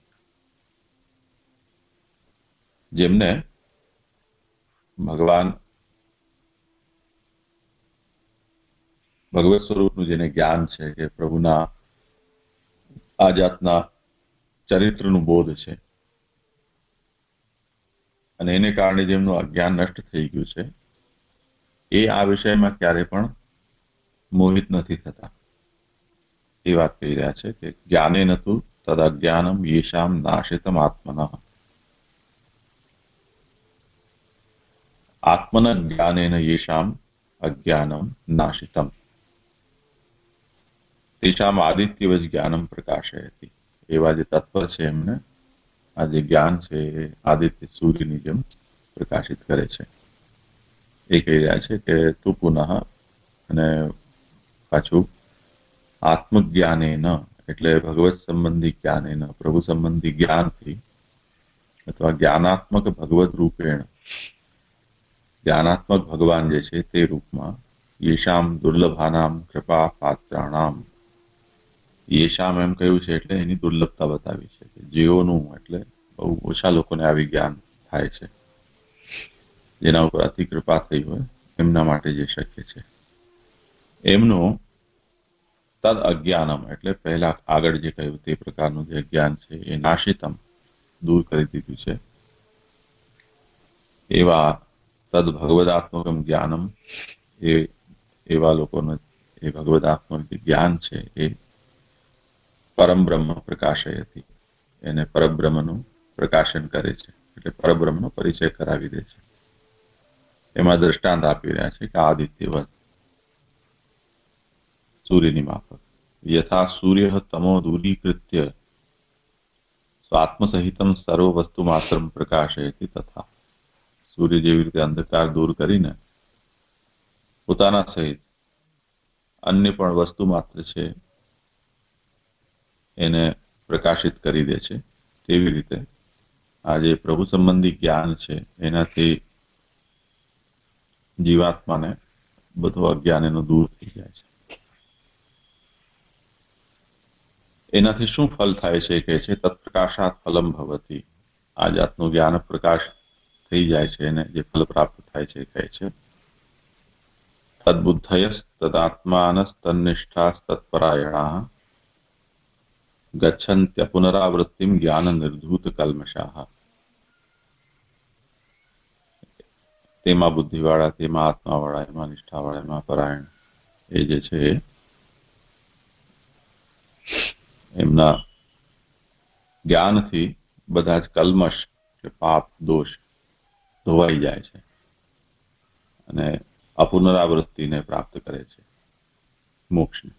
જેમને ભગવાન ભગવત સ્વરૂપનું જેને જ્ઞાન છે કે પ્રભુના આ જાતના ચરિત્રનું બોધ છે. અને એને કારણે જેમનું અજ્ઞાન નષ્ટ થઈ ગયું છે, એ આ વિષયમાં ક્યારે પણ મોહિત નથી થતા. એ વાત કહી રહ્યા છે કે જ્ઞાને નતું તદા જ્ઞાનમ યેશામ નાશિતમ આત્મના. આત્મન येषाम् યેશામ नाशितम्। તેષામ આદિત્યવજ જ્ઞાનમ પ્રકાશયતી એવા જે તત્વ જે જ્ઞાન છે આદિત્ય સૂર્યની જેમ પ્રકાશિત કરે છે એ કહી રહ્યા છે કે તું પુનઃ અને પાછું આત્મજ્ઞાને ન એટલે ભગવત સંબંધી ન પ્રભુ સંબંધી જ્ઞાનથી અથવા જ્ઞાનાત્મક ભગવત રૂપેણ જ્ઞાનાત્મક ભગવાન જે છે તે રૂપમાં યેશામ દુર્લભાનામ કૃપા પાત્રાણામ યેશામ એમ કહ્યું છે એટલે એની દુર્લભતા બતાવી છે કે જેઓનું એટલે બહુ ઓછા લોકોને આવી જ્ઞાન થાય છે જેના ઉપર અતિ કૃપા થઈ હોય એમના માટે જે શક્ય છે એમનું તદ અજ્ઞાનમ એટલે પહેલા આગળ જે કહ્યું તે પ્રકારનું જે અજ્ઞાન છે એ નાશિતમ દૂર કરી દીધું છે એવા તદ ભગવદાત્મકમ જ્ઞાનમ એ એવા લોકોનો એ ભગવદાત્મક જ્ઞાન છે એ પરમ બ્રહ્મ પ્રકાશયથી એને પરબ્રહ્મનું પ્રકાશન કરે છે એટલે પરબ્રહ્મનો પરિચય કરાવી દે છે. એમાં દ્રષ્ટાંત આપી રહ્યા છે કે આદિત્યવત સૂર્યની માફક. યથા સૂર્ય તમો દૂરીકૃત્ય સ્વાત્મસહિતમ સર્વ વસ્તુ માત્ર પ્રકાશયતી તથા. સૂર્ય જેવી રીતે અંધકાર દૂર કરીને પોતાના સહિત અન્ય પણ વસ્તુ માત્ર છે, એને પ્રકાશિત કરી દે છે. તેવી રીતે આ જે પ્રભુ સંબંધી જ્ઞાન છે, એનાથી જીવાત્માને બધું અજ્ઞાન એનું દૂર થઈ જાય છે. એનાથી શું ફલ થાય છે કે છે, તત્પ્રકાશાત ફલમ ભવતી. આ જાતનું જ્ઞાન પ્રકાશ થઈ જાય છે એને જે ફલ પ્રાપ્ત થાય છે કહે છે. તદબુદ્ધયસ તદાત્માનસ તન્નિષ્ઠા તત્પરાયણા ગચ્છન્ત્ય પુનરાવૃત્તિમ જ્ઞાન નિર્ધૂત કલ્મશાહ. તેમાં બુદ્ધિવાળા, તેમાં આત્માવાળા, એમાં નિષ્ઠાવાળા, એમાં પરાયણ. એ જે છે, એમના જ્ઞાનથી બધા જ કલ્મશ કે પાપ, દોષ ધોવાઈ જાય છે. અને અપુનરાવૃત્તિને પ્રાપ્ત કરે છે. મોક્ષને.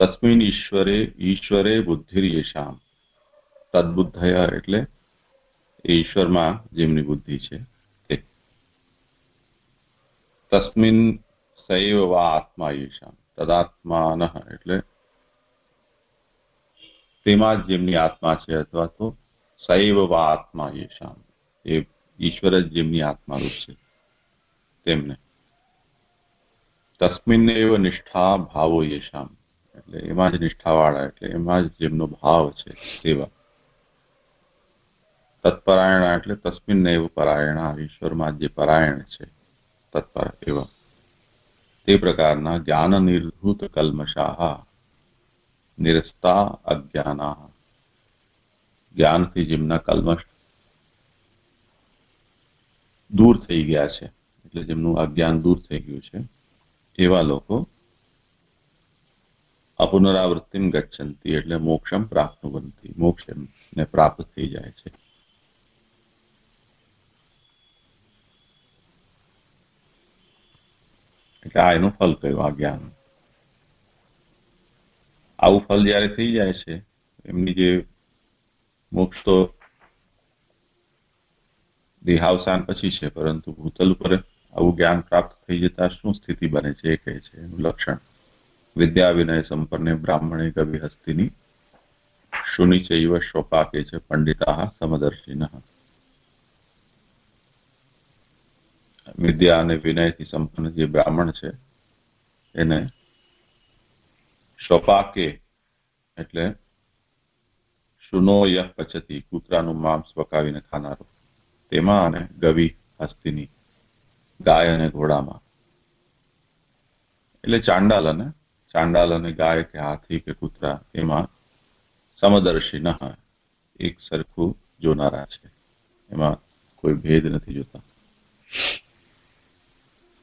તસ્મિન ઈશ્વરે ઈશ્વરે બુદ્ધિર્યેશામ. તદબુદ્ધય એટલે ઈશ્વરમાં જેમની બુદ્ધિ છે તે. તસ્મિન સૈવ વા આત્મા યેશામ. તદાત્માન એટલે તેમાં જ જેમની આત્મા છે અથવા તો સૈવ વા આત્મા યશામ એ ઈશ્વર જ જેમની આત્મારૂપ છે તેમને તસ્મિન એવ નિષ્ઠા ભાવો યશામ એટલે એમાં જ નિષ્ઠાવાળા એટલે એમાં જ જેમનો ભાવ છે સેવા તત્પરાયણા એટલે તસ્મિન એવ પરાયણા ઈશ્વરમાં જે પરાયણ છે તત્પર એવા તે પ્રકારના જ્ઞાન નિર્ધૂત કલ્મશાહ નિરસ્તા અજ્ઞાના જ્ઞાનથી જેમના કલ્મશ દૂર થઈ ગયા છે, એટલે જેમનું અજ્ઞાન દૂર થઈ ગયું છે, એવા લોકો અપુનરાવૃત્તિમ ગચ્છંતી, એટલે મોક્ષમ પ્રાપ્ત બનતી મોક્ષ ને પ્રાપ્ત થઈ જાય છે. એટલે આ એનું ફલ કયું આ જ્ઞાન. આવું ફલ જયારે થઈ જાય છે, એમની જે મોક્ષ દેહાવસાન પછી છે, પરંતુ ભૂતલ ઉપર આવું જ્ઞાન પ્રાપ્ત થઈ જતા શું સ્થિતિ બને છે એ કહે છે, એનું લક્ષણ. વિદ્યા વિનય સંપન્ને બ્રાહ્મણે કવિ હસ્તિની શુનિ ચૈવ શોપાકે છે, પંડિતા સમદર્શિન. વિદ્યા અને વિનયથી સંપન્ન જે બ્રાહ્મણ છે, એને શોપાકે એટલે શુનો યહ પચતી કૂતરાનું માંસ પકાવીને ખાનારો તેમાં અને ગવી હસ્તીની ગાય અને ઘોડામાં એટલે ચાંડાલ અને ચાંડાલ અને ગાય કે હાથી કે કૂતરા એમાં સમદર્શી ન એક સરખું જોનારા છે એમાં કોઈ ભેદ નથી જોતા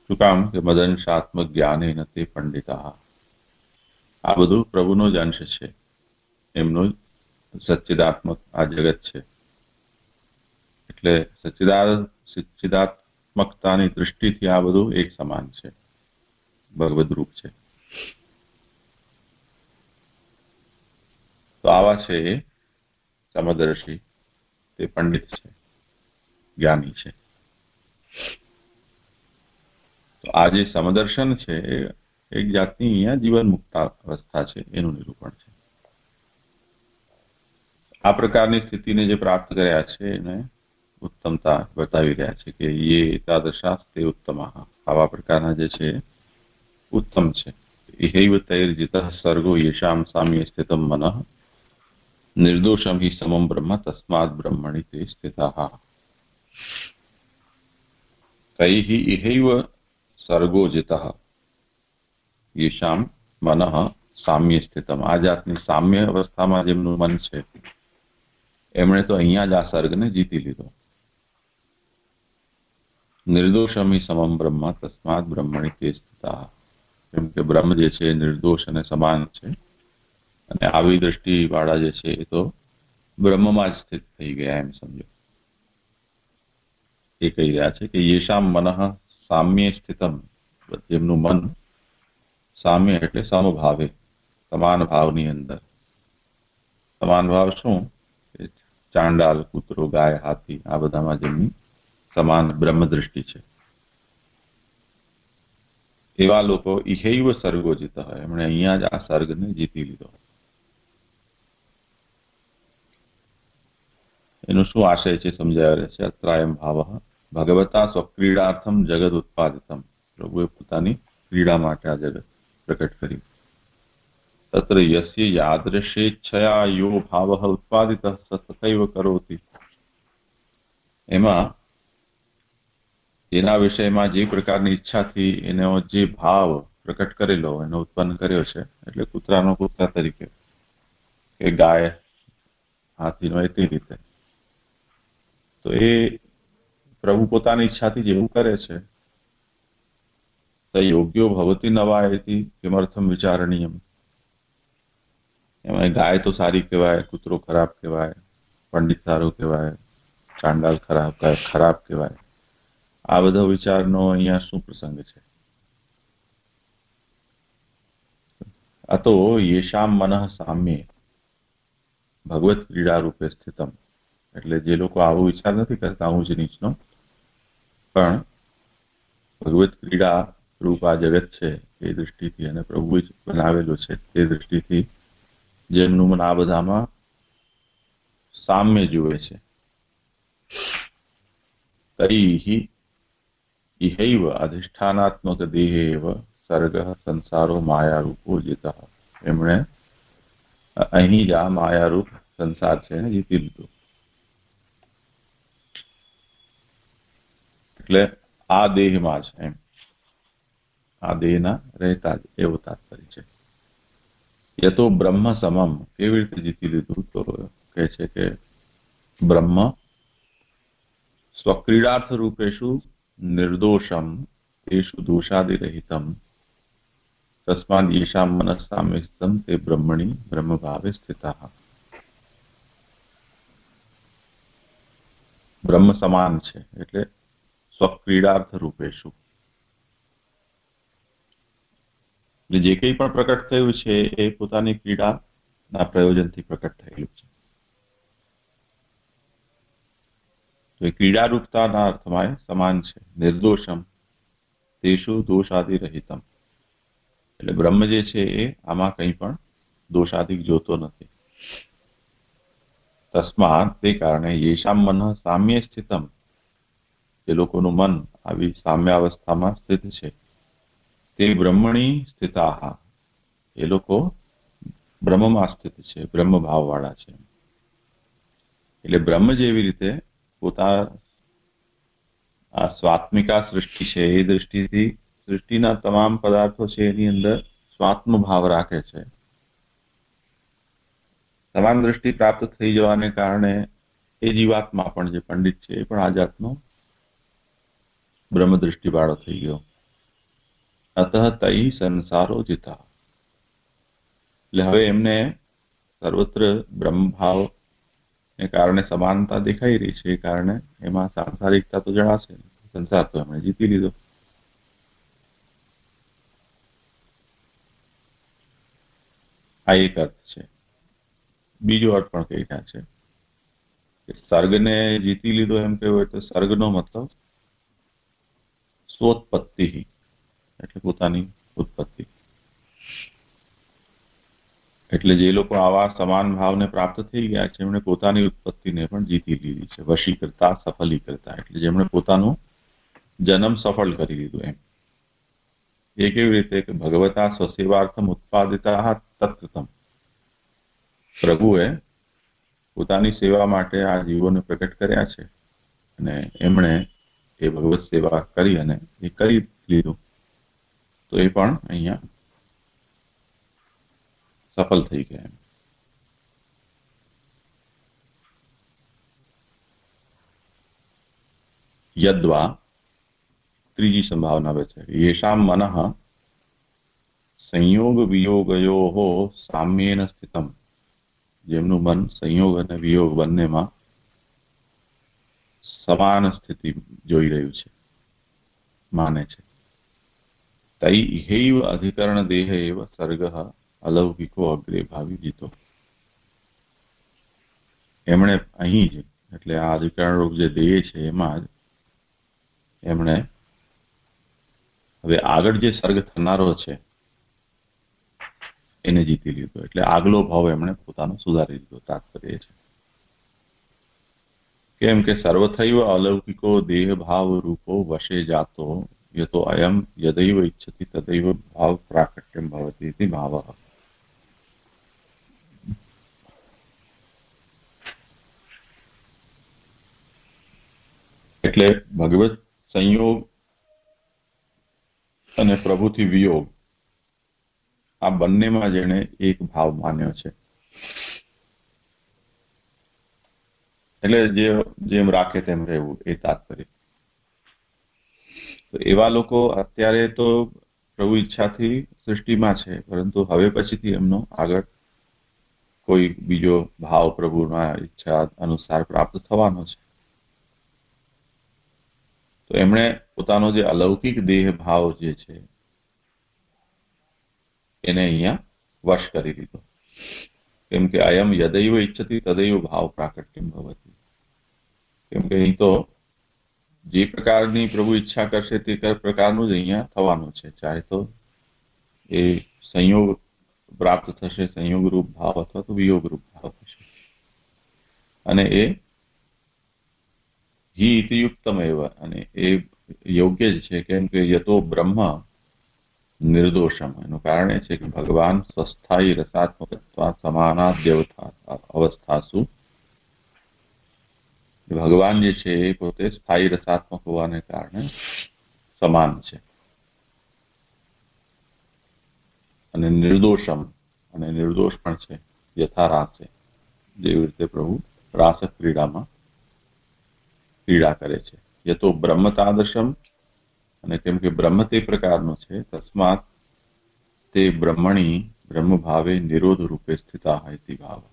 શું કામ કે મદંશાત્મક જ્ઞાને નથી પંડિતા આ બધું પ્રભુનો જ અંશ છે એમનું સચ્ચિદાત્મક આ જગત છે. એટલે સચ્ચિદા સચ્ચિદાત્મકતાની દૃષ્ટિથી આ બધું એક સમાન છે. ભગવદ રૂપ છે. તો આવા છે એ સમદર્શી, તે પંડિત છે, જ્ઞાની છે. તો આ જે સમદર્શન છે એ એક જાતની અહીંયા જીવન મુક્ત અવસ્થા છે, એનું નિરૂપણ છે. આ પ્રકારની સ્થિતિને જે પ્રાપ્ત કર્યા છે એને ઉત્તમતા બતાવી રહ્યા છે કે એ એકાદશા તે ઉત્તમ. આવા પ્રકારના જે છે, ઉત્તમ છે. ઇહૈવ તૈર્જિત સર્ગો યેશામ સામ્ય સ્થિતમ મન. નિર્દોષમ હિ સમમ બ્રહ્મ, તસ્માદ બ્રહ્મણી તે સ્થિતા. તૈઃ ઇહૈવ સર્ગો જિત. યેશામ મન સામ્ય સ્થિતમ. આ જાતની સામ્ય અવસ્થામાં જેમનું મન છે એમણે તો અહીંયા જ આ સર્ગને જીતી લીધો. નિર્દોષમી સમમ બ્રહ્મ તસ્માત બ્રહ્મણી તે સ્થિતા કેમ કે બ્રહ્મ જે છે નિર્દોષ અને સમાન છે. અને આવી દ્રષ્ટિવાળા જે છે એ તો બ્રહ્મમાં જ સ્થિત થઈ ગયા એમ સમજો. એ કહી રહ્યા છે કે યેશામ મન સામ્ય સ્થિતમ. જેમનું મન સામ્ય એટલે સમભાવે, સમાન ભાવની અંદર. સમાન ભાવ શું? ચાંડાલ, કૂતરો, ગાય, હાથી, આ બધામાં જેમની સમાન બ્રહ્મ દ્રષ્ટિ છે. એવા લોકો ઇહૈવ સર્ગો જીત હોય. એમણે અહીંયા જ આ સર્ગને જીતી લીધો એનું શું આશય છે સમજાવ્યા રહે છે? અત્રાયમ ભાવ ભગવતા સ્વક્રીડાર્થમ જગત ઉત્પાદિતમ પ્રભુએ પોતાની ક્રીડા માટે આ જગત પ્રકટ કરી यस्य यादृशेच्छया यो भावः उत्पादितः स तथैव करोति। એમાં એના વિષયમાં જે પ્રકારની ઈચ્છાથી એનો જે ભાવ પ્રકટ કરેલો એનો ઉત્પન્ન કર્યો છે એટલે કૂતરાનો કૂતરા તરીકે કે ગાય હાથીનો એ તે રીતે તો એ પ્રભુ પોતાની ઈચ્છાથી જેવું કરે છે તો યોગ્યો ભવતી નવાયતી કિમર્થમ વિચારણીયમ એમાં ગાય તો સારી કહેવાય કૂતરો ખરાબ કહેવાય પંડિત સારો કહેવાય ચાંડાલ ખરાબ ખરાબ કહેવાય આ બધો વિચારનો અહીંયા શું પ્રસંગ છે આ તો યેશામ મન સામ્ય ભગવત ક્રીડા રૂપે સ્થિતમ એટલે જે લોકો આવો વિચાર નથી કરતા હું જ નીચનો પણ ભગવત ક્રીડા રૂપ આ જગત છે એ દૃષ્ટિથી અને પ્રભુ જ બનાવેલું છે તે દૃષ્ટિથી જેમનું મન આ બધામાં સામ્ય જુએ છે. તૈ ઇહૈવ અધિષ્ઠાનાત્મક દેહે સર્ગ સંસારો માયારૂપો જીતા. એમણે અહીં જ આ માયારૂપ સંસાર છે એને જીતી લીધું એટલે આ દેહમાં છે એમ. આ દેહના રહેતા જ, એવો તાત્પર્ય છે. યતો બ્રહ્મ સમમ કેવી રીતે જીતી લીધું તો કહે છે કે બ્રહ્મ સ્વક્રીડાર્થ રૂપેશુ નિર્દોષમ તેષુ દોષાદિરહિતમ તસ્માદ યેષામ મનસ્સામ્યસ્તમ તે બ્રહ્મણી બ્રહ્મભાવે સ્થિતા બ્રહ્મ સમાન છે એટલે સ્વક્રીડાર્થ રૂપેશુ જે કંઈ પણ પ્રકટ થયું છે, એ પોતાની ક્રીડાના પ્રયોજનથી પ્રકટ થયેલું છે. ક્રીડારૂપતાના અર્થમાં સમાન છે. નિર્દોષમ તેશુ દોષાદિ રહિતમ એટલે બ્રહ્મ જે છે એ આમાં કંઈ પણ દોષાદિક જોતો નથી. તસ્માત તે કારણે યેશામ મન સામ્ય સ્થિતમ જે લોકોનું મન આવી સામ્યાવસ્થામાં સ્થિત છે. તે બ્રહ્મણી સ્થિતા એ લોકો બ્રહ્મમાં સ્થિત છે બ્રહ્મ ભાવવાળા છે. એટલે બ્રહ્મ જેવી રીતે પોતા સ્વાત્મિકા સૃષ્ટિ છે, એ દૃષ્ટિથી સૃષ્ટિના તમામ પદાર્થો છે, એની અંદર સ્વાત્મ ભાવ રાખે છે. સમાન દ્રષ્ટિ પ્રાપ્ત થઈ જવાને કારણે એ જીવાત્મા પણ જે પંડિત છે, એ પણ આ જાતનો બ્રહ્મ દૃષ્ટિવાળો થઈ ગયો. અતઃ તઈ સંસારો જીતા એટલે હવે એમને સર્વત્ર બ્રહ્મભાવ ને કારણે સમાનતા દેખાઈ રહી છે એ કારણે એમાં સાંસારિકતા તો જણાશે સંસાર તો એમણે જીતી લીધો આ એક અર્થ છે બીજો અર્થ પણ કહી રહ્યા છે કે સર્ગને જીતી લીધો એમ કહેવું હોય તો સર્ગનો મતલબ સ્વોત્પત્તિ એટલે પોતાની ઉત્પત્તિ. એટલે જે લોકો આવા સમાન ભાવને પ્રાપ્ત થઈ ગયા છે એમણે પોતાની ઉત્પત્તિને પણ જીતી લીધી છે. વશી કરતા સફલી કરતા એટલે જેમણે પોતાનું જન્મ સફળ કરી દીધું એમ. એ કેવી રીતે કે ભગવતા સ્વસેવાર્થમ ઉત્પાદિતા તત્તમ. પ્રભુએ પોતાની સેવા માટે આ જીવોને પ્રગટ કર્યા છે અને એમણે એ ભગવત સેવા કરી અને એ કરી લીધું. તો એ પણ અહીંયા સફળ થઈ ગયા યદ્વા ત્રીજી સંભાવના છે. યેશામ મનઃ સંયોગ વિયોગયો સામ્યેન સ્થિતમ. જેમનું મન સંયોગ અને વિયોગ બંનેમાં સમાન સ્થિતિ જોઈ રહ્યું છે, માને છે. તૈ इहैव अधिकरणदेह एव सर्गः અલૌકિકો અગ્રે ભાવી દીધો એમણે અહીં જ, એટલે આ અધિકરણ રૂપ જે દેહ છે એમાં જ, એમણે હવે આગળ જે સર્ગ થનારો છે, એને જીતી લીધો. એટલે આગલો ભાવ એમણે પોતાનો સુધારી દીધો, તાત્પર્ય છે. કેમ કે સર્વથૈવ અલૌકિકો દેહ ભાવ રૂપો વશે જાતો યતો अयं यदैव इच्छति तदैव भावप्राकट्यं भवति इति भावः। એટલે ભગવત સંયોગ અને પ્રભુથી વિયોગ, આ બંનેમાં જેણે એક ભાવ માન્યો છે. એટલે જે જેમ રાખે તેમ રહેવું, એ તાત્પર્ય. તો એવા લોકો અત્યારે તો પ્રભુ ઈચ્છાથી સૃષ્ટિમાં છે, પરંતુ હવે પછીથી એમનો આગળ કોઈ બીજો ભાવ પ્રભુના ઈચ્છા અનુસાર પ્રાપ્ત થવાનો છે. તો એમણે પોતાનો જે અલૌકિક દેહ ભાવ જે છે, એને અહીંયા વશ કરી દીધો. કેમ કે અયમ યદૈવ ઈચ્છતી તદૈવ ભાવ પ્રાકટ્યમ ભવતી. કેમ કે અહીં તો જે પ્રકારની પ્રભુ ઈચ્છા કરશે તે પ્રકારનું જ અહીંયા થવાનું છે. ચાહે તો એ સંયોગ પ્રાપ્ત થશે સંયોગ રૂપ ભાવ અથવા તો વિયોગ રૂપ ભાવ થશે. અને એ હિ ઇતિયુક્તમ એવ, અને એ યોગ્ય જ છે. કેમ કે યતો બ્રહ્મ નિર્દોષમ. એનું કારણ એ છે કે ભગવાન સ્વસ્થાયી રસાત્મકત્વા સમાનાદ્યવસ્થા અવસ્થાસુ ભગવાન જે છે એ પોતે સ્થાયી રસાત્મક હોવાને કારણે સમાન છે. અને નિર્દોષમ અને નિર્દોષ પણ છે યથા રાસે જેવી રીતે પ્રભુ રાસ ક્રીડામાં ક્રીડા કરે છે. યતો બ્રહ્મ તાદર્શમ અને કેમ કે બ્રહ્મ તે પ્રકારનો છે, તસ્માત તે બ્રહ્મણી બ્રહ્મ ભાવે નિરોધ રૂપે સ્થિતા હોય ભાવ.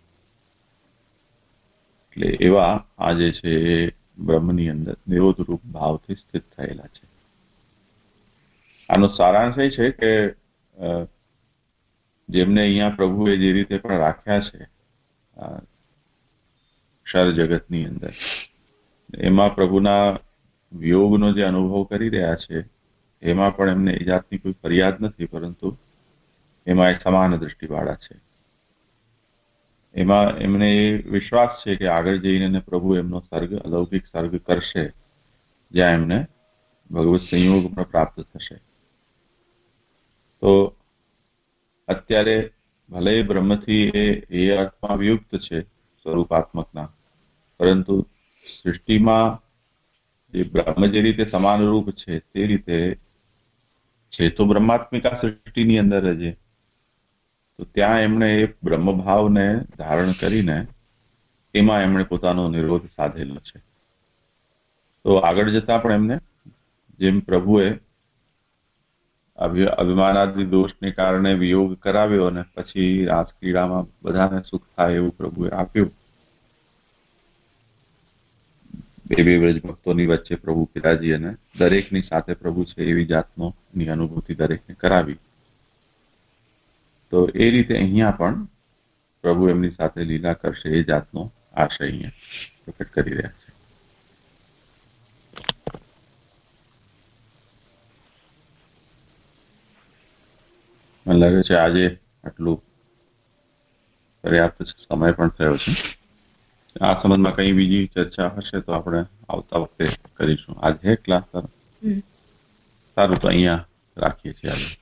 એટલે એવા આજે છે બ્રહ્મની અંદર દેવદરૂપ ભાવથી સ્થિત થયેલા છે. આનો સારાંશ એ છે કે જેમને અહીંયા પ્રભુએ જે રીતે પણ રાખ્યા છે ક્ષર જગતની અંદર, એમાં પ્રભુના વિયોગનો જે અનુભવ કરી રહ્યા છે, એમાં પણ એમને એ જાતની કોઈ ફરિયાદ નથી, પરંતુ એમાં એ સમાન દ્રષ્ટિવાળા છે. એમાં એમને એ વિશ્વાસ છે કે આગળ જઈને પ્રભુ એમનો સર્ગ અલૌકિક સર્ગ કરશે, જ્યાં એમને ભગવત સંયોગ પણ પ્રાપ્ત થશે. તો અત્યારે ભલે બ્રહ્મથી એ એ અર્થમાં વિયુક્ત છે સ્વરૂપાત્મકના પરંતુ સૃષ્ટિમાં જે બ્રહ્મ જે રીતે સમાન રૂપ છે, તે રીતે છે, તો બ્રહ્માત્મિકા સૃષ્ટિની અંદર જ તો ત્યાં એમણે એ બ્રહ્મભાવને ધારણ કરીને એમાં એમણે પોતાનો નિરોધ સાધેલો છે. તો આગળ જતા પણ એમને જેમ પ્રભુએ અભિમાનાદિ દોષને કારણે વિયોગ કરાવ્યો અને પછી રાજક્રીડામાં બધાને સુખ થાય એવું પ્રભુએ આપ્યું. બે બે વ્રજ ભક્તોની વચ્ચે પ્રભુ પિતાજી અને દરેકની સાથે પ્રભુ છે એવી જાતનો અનુભૂતિ દરેકને કરાવી. તો એ રીતે અહીંયા પણ પ્રભુ એમની સાથે લીલા કરશે એ જાતનો આશય અહીંયા પ્રકટ કરી રહ્યા છે. મને લાગે છે આજે આટલું પર્યાપ્ત સમય પણ થયો છે. આ સંબંધમાં કઈ બીજી ચર્ચા હશે તો આપણે આવતા વખતે કરીશું. આજે ક્લાસ સારું. તો અહીંયા રાખીએ છીએ. આજે